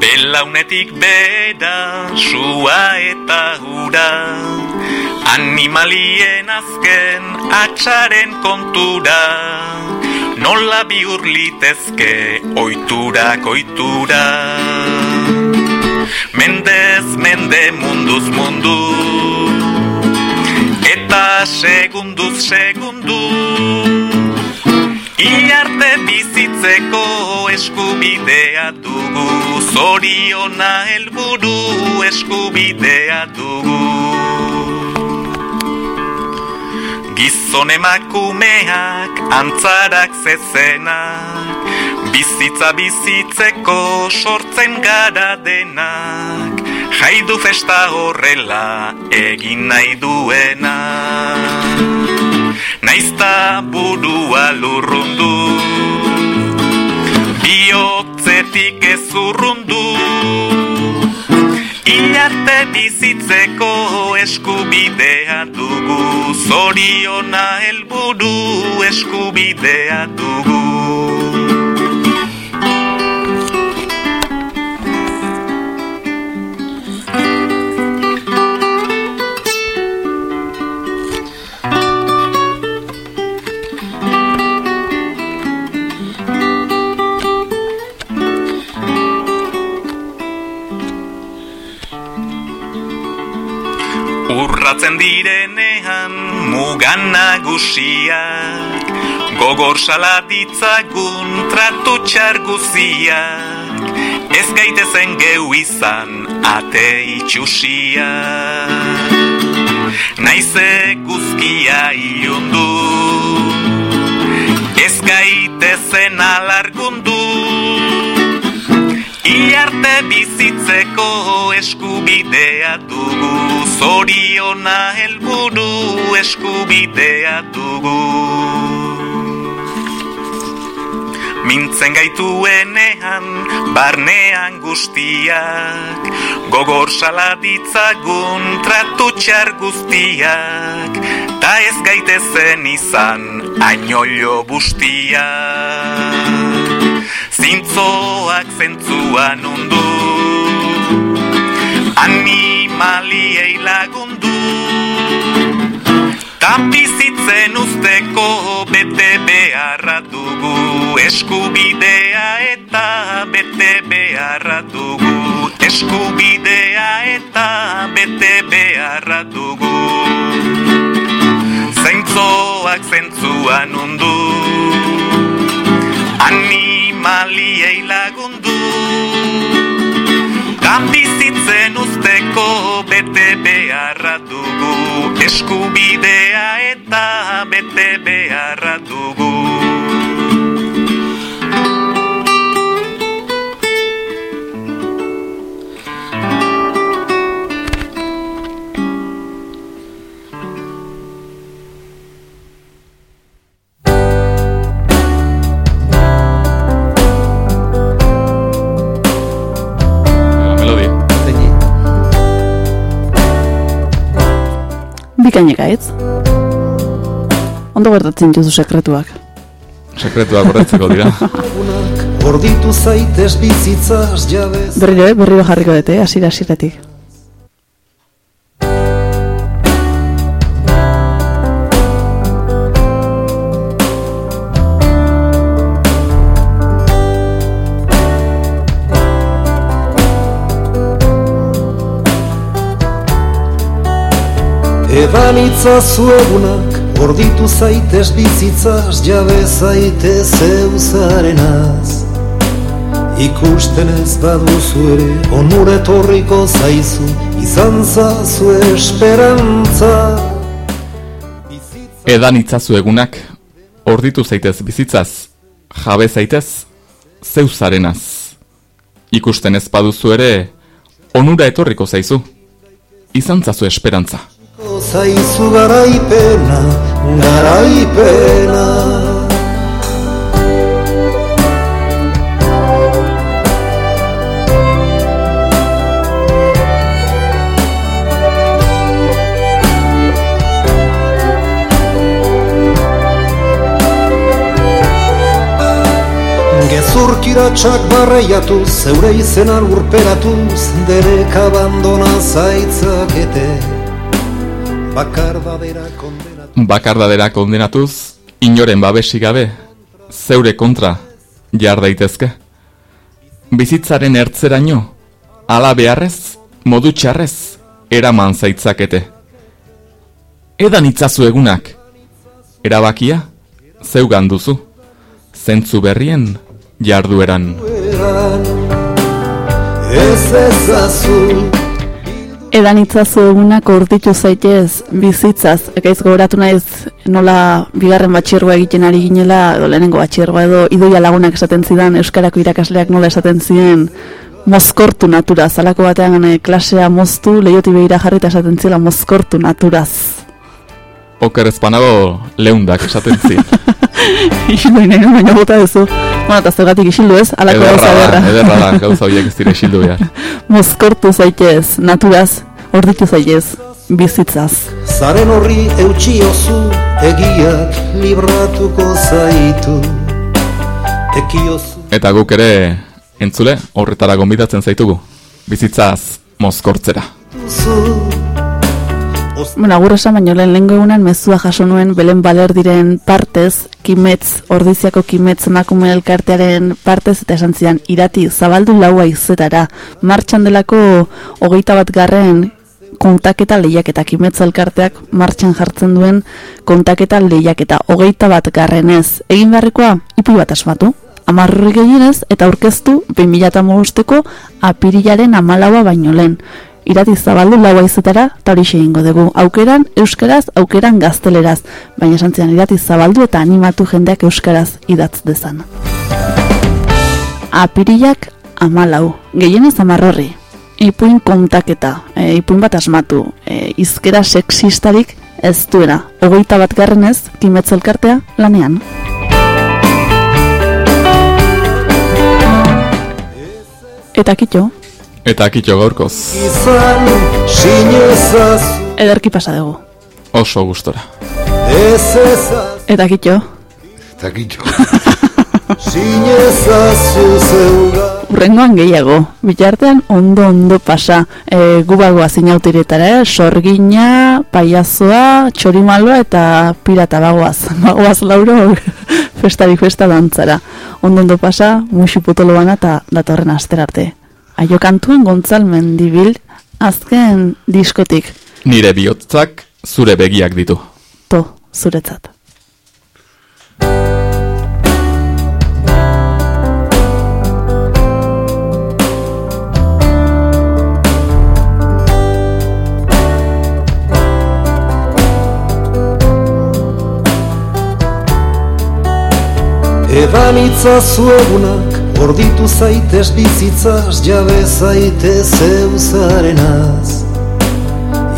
Belaunetik beda, sua eta hura Animalien azken atxaren kontura Nola biur litezke oiturak oitura Mendez mende munduz mundu Eta segunduz segundu. Iarte bizitzeko eskubidea dugu Zoriona helburu eskubidea dugu Gizon emakumeak antzarak zezenak Bizitza bizitzeko sortzen gara denak Jaidu festa horrela egin nahi duena Naizta burua lurrundu Biotzetik ez urrundu Ilarte bizitzeko eskubidea dugu. Zoriona helburu eskubidea dugu Urratzen direnean mugan nagusiak Gogor salatitzagun tratu txarguziak Ez gaitezen geu izan ate itxusiak Naize guzkia ilundu. Ez gaitezen alargundu Iarte bizitzeko eskubidea dugu. Zoriona helburu eskubidea dugu. Mintzen gaituenean, barnean guztiak Gogor saladitzagun tratu txar guztiak Ta ez gaitezen izan, ainoio bustiak Zintzoak zentzuan undu. Animaliei lagundu. Tapizitzen usteko bete beharra dugu. Eskubidea eta bete beharra dugu. Eskubidea eta bete beharra dugu. Zintzoak zentzuan undu. Animaliei animaliei lagundu. Gambizitzen usteko bete beharra dugu Eskubidea eta bete beharra dugu. Ondo gertatzen duzu sekretuak. Sekretuak horretzeko dira. *laughs* Orditu zaitez bizitzaz jabez Berriro, eh? berriro jarriko dute, hasira hasiratik. Edan itzazu egunak Orditu zaitez bizitzaz Jabe zaite zeuzarenaz Ikusten ez baduzu ere Onur etorriko zaizu Izan zazu esperantza Edan itzazu egunak, orditu zaitez bizitzaz, jabe zaitez, zeuzarenaz. Ikusten ez baduzu ere, onura etorriko zaizu, izan zazu esperantza. Zaizu garaipena Garaipena. Gezurkiratxak barreiatu Zeure izenan urperatuz Derek abandona zaitzakete Bakardadera kondenatu Bakardadera kondenatuz, inoren babesi gabe, zeure kontra jar daitezke. Bizitzaren ertzeraino, ala beharrez, modu txarrez, eraman zaitzakete. Edan itzazu egunak, erabakia, zeugan duzu, zentzu berrien jardueran. Ez ezazu Edan itzazu egunak urditu zaitez bizitzaz, ekaiz gogoratu naiz nola bigarren batxergoa egiten ari ginela, edo lehenengo batxergoa edo idoia lagunak esaten zidan, Euskarako irakasleak nola esaten ziren, mozkortu natura, zalako batean eh, klasea moztu, lehioti behira jarri eta esaten zila mozkortu naturaz. Oker ezpanago leundak esaten zi. Isildu nahi nuen, baina bota duzu. Bueno, eta zergatik isildu ez, alako gauza Ederra da, ederra. *laughs* da, gauza horiek ez dira isildu behar. Mozkortu zaitez, naturaz, orditu zaitez, bizitzaz. Zaren horri eutxiozu Egiak libratuko zaitu Ekiozu Eta guk ere, entzule, horretara gonbidatzen zaitugu. Bizitzaz mozkortzera. Bueno, agur esan baino lehen egunan mezua jaso nuen Belen Balerdiren partez, Kimetz, Ordiziako Kimetz emakume elkartearen partez, eta esan zidan, irati, zabaldu laua izetara, martxan delako hogeita bat garren kontaketa lehiaketa, Kimetz elkarteak martxan jartzen duen kontaketa lehiaketa, hogeita bat garrenez, egin beharrekoa, ipu bat asmatu, amarrurri gehienez, eta aurkeztu 2008ko apirilaren amalaua baino lehen irati zabaldu laua izetara, eta hori egingo dugu. Aukeran, euskaraz, aukeran gazteleraz. Baina esan zidan, irati zabaldu eta animatu jendeak euskaraz idatz dezan. Apirilak amalau. Gehienez amarrorri. Ipuin kontaketa, e, ipuin bat asmatu, e, izkera sexistarik ez duena. Ogoita bat garrenez, kimetzelkartea lanean. Eta kitxo, Eta kitxo gaurkoz, Izan sinezazu ederki pasa dugu. oso gustora. Ez Eta kitxo, Eta kitxo. *laughs* Sinezazu zeuga Urrengoan gehiago, bitartean ondo ondo pasa, e, gubagoa zinauteretara, eh? sorgina, paiazoa, txorimaloa eta pirata bagoaz. *laughs* Bagoaz lauro, festari festa dantzara. Ondo ondo pasa, musi potolo bana eta datorren asterarte. Aio aiokantuen Gontzal Mendibil azken diskotik. Nire bihotzak zure begiak ditu. To, zuretzat. Edan itza zueguna orditu zaitez bizitzaz, jabe zaite zeuzarenaz.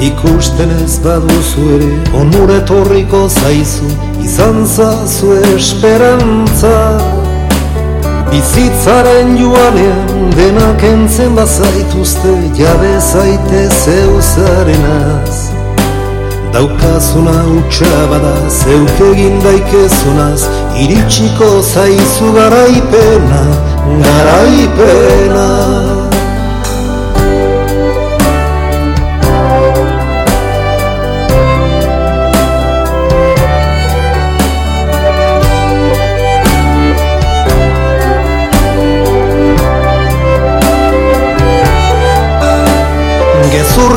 Ikusten ez baduzu ere, onure torriko zaizu, izan zazu esperantza. Bizitzaren joanean, denak entzen bazaituzte, jabe zaite zeuzarenaz. Daukazuna utxa bada zeuk egin daikezunaz Iritsiko zaizu garaipena, garaipena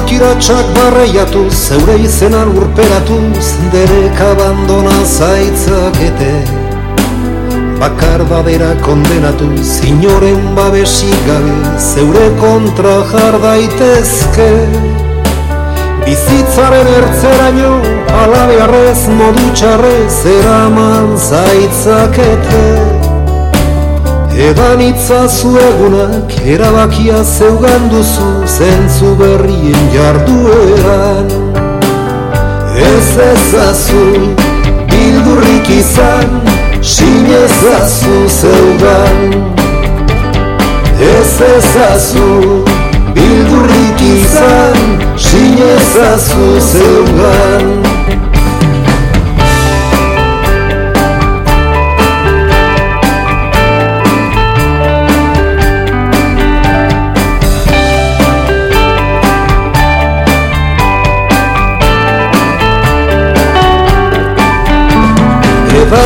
Gezurkiratxak barreiatu, zeure izenan urperatuz, derek abandona zaitzakete. Bakar badera kondenatu, zinoren babesik gabe, zeure kontra jar daitezke. Bizitzaren ertzeraino, alabearrez modu txarrez, eraman zaitzakete. Edan itzazu egunak erabakia zeugan duzu zentzu berrien jardueran. Ez ezazu bildurrik izan sinezazu zeugan. Ez ezazu bildurrik izan sinezazu zeugan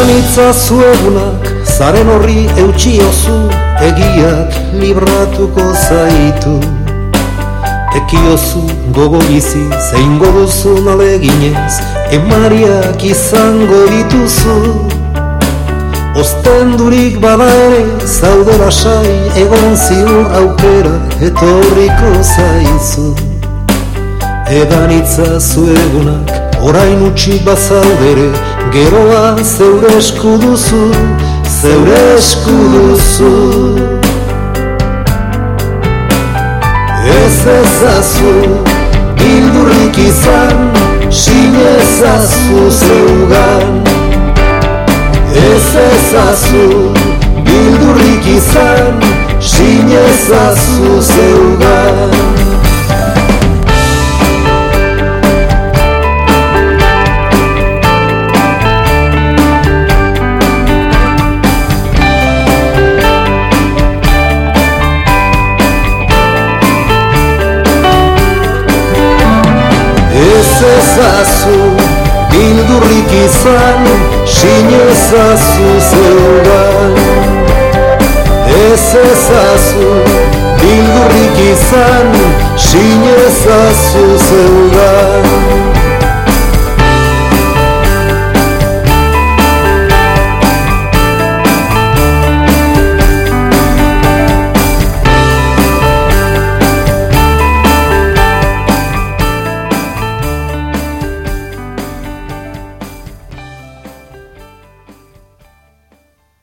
Edan itzazu egunak, zaren horri eutxiozu, egiak libratuko zaitu. Ekiozu gogo bizi, zein goduzu naleginez, emariak izango dituzu. Ostendurik bada ere, zaude lasai, egon ziur aukera, etorriko zaizu. Edan itzazu egunak, orain utxi bazaudere, geroa zeure eskuduzu, zeure eskuduzu. Ez ezazu, bildurrik izan, sinezazu zeugan. Ez ezazu, bildurrik izan, sinezazu zeugan. ezazu Bildurrik izan, sinezazu zeugan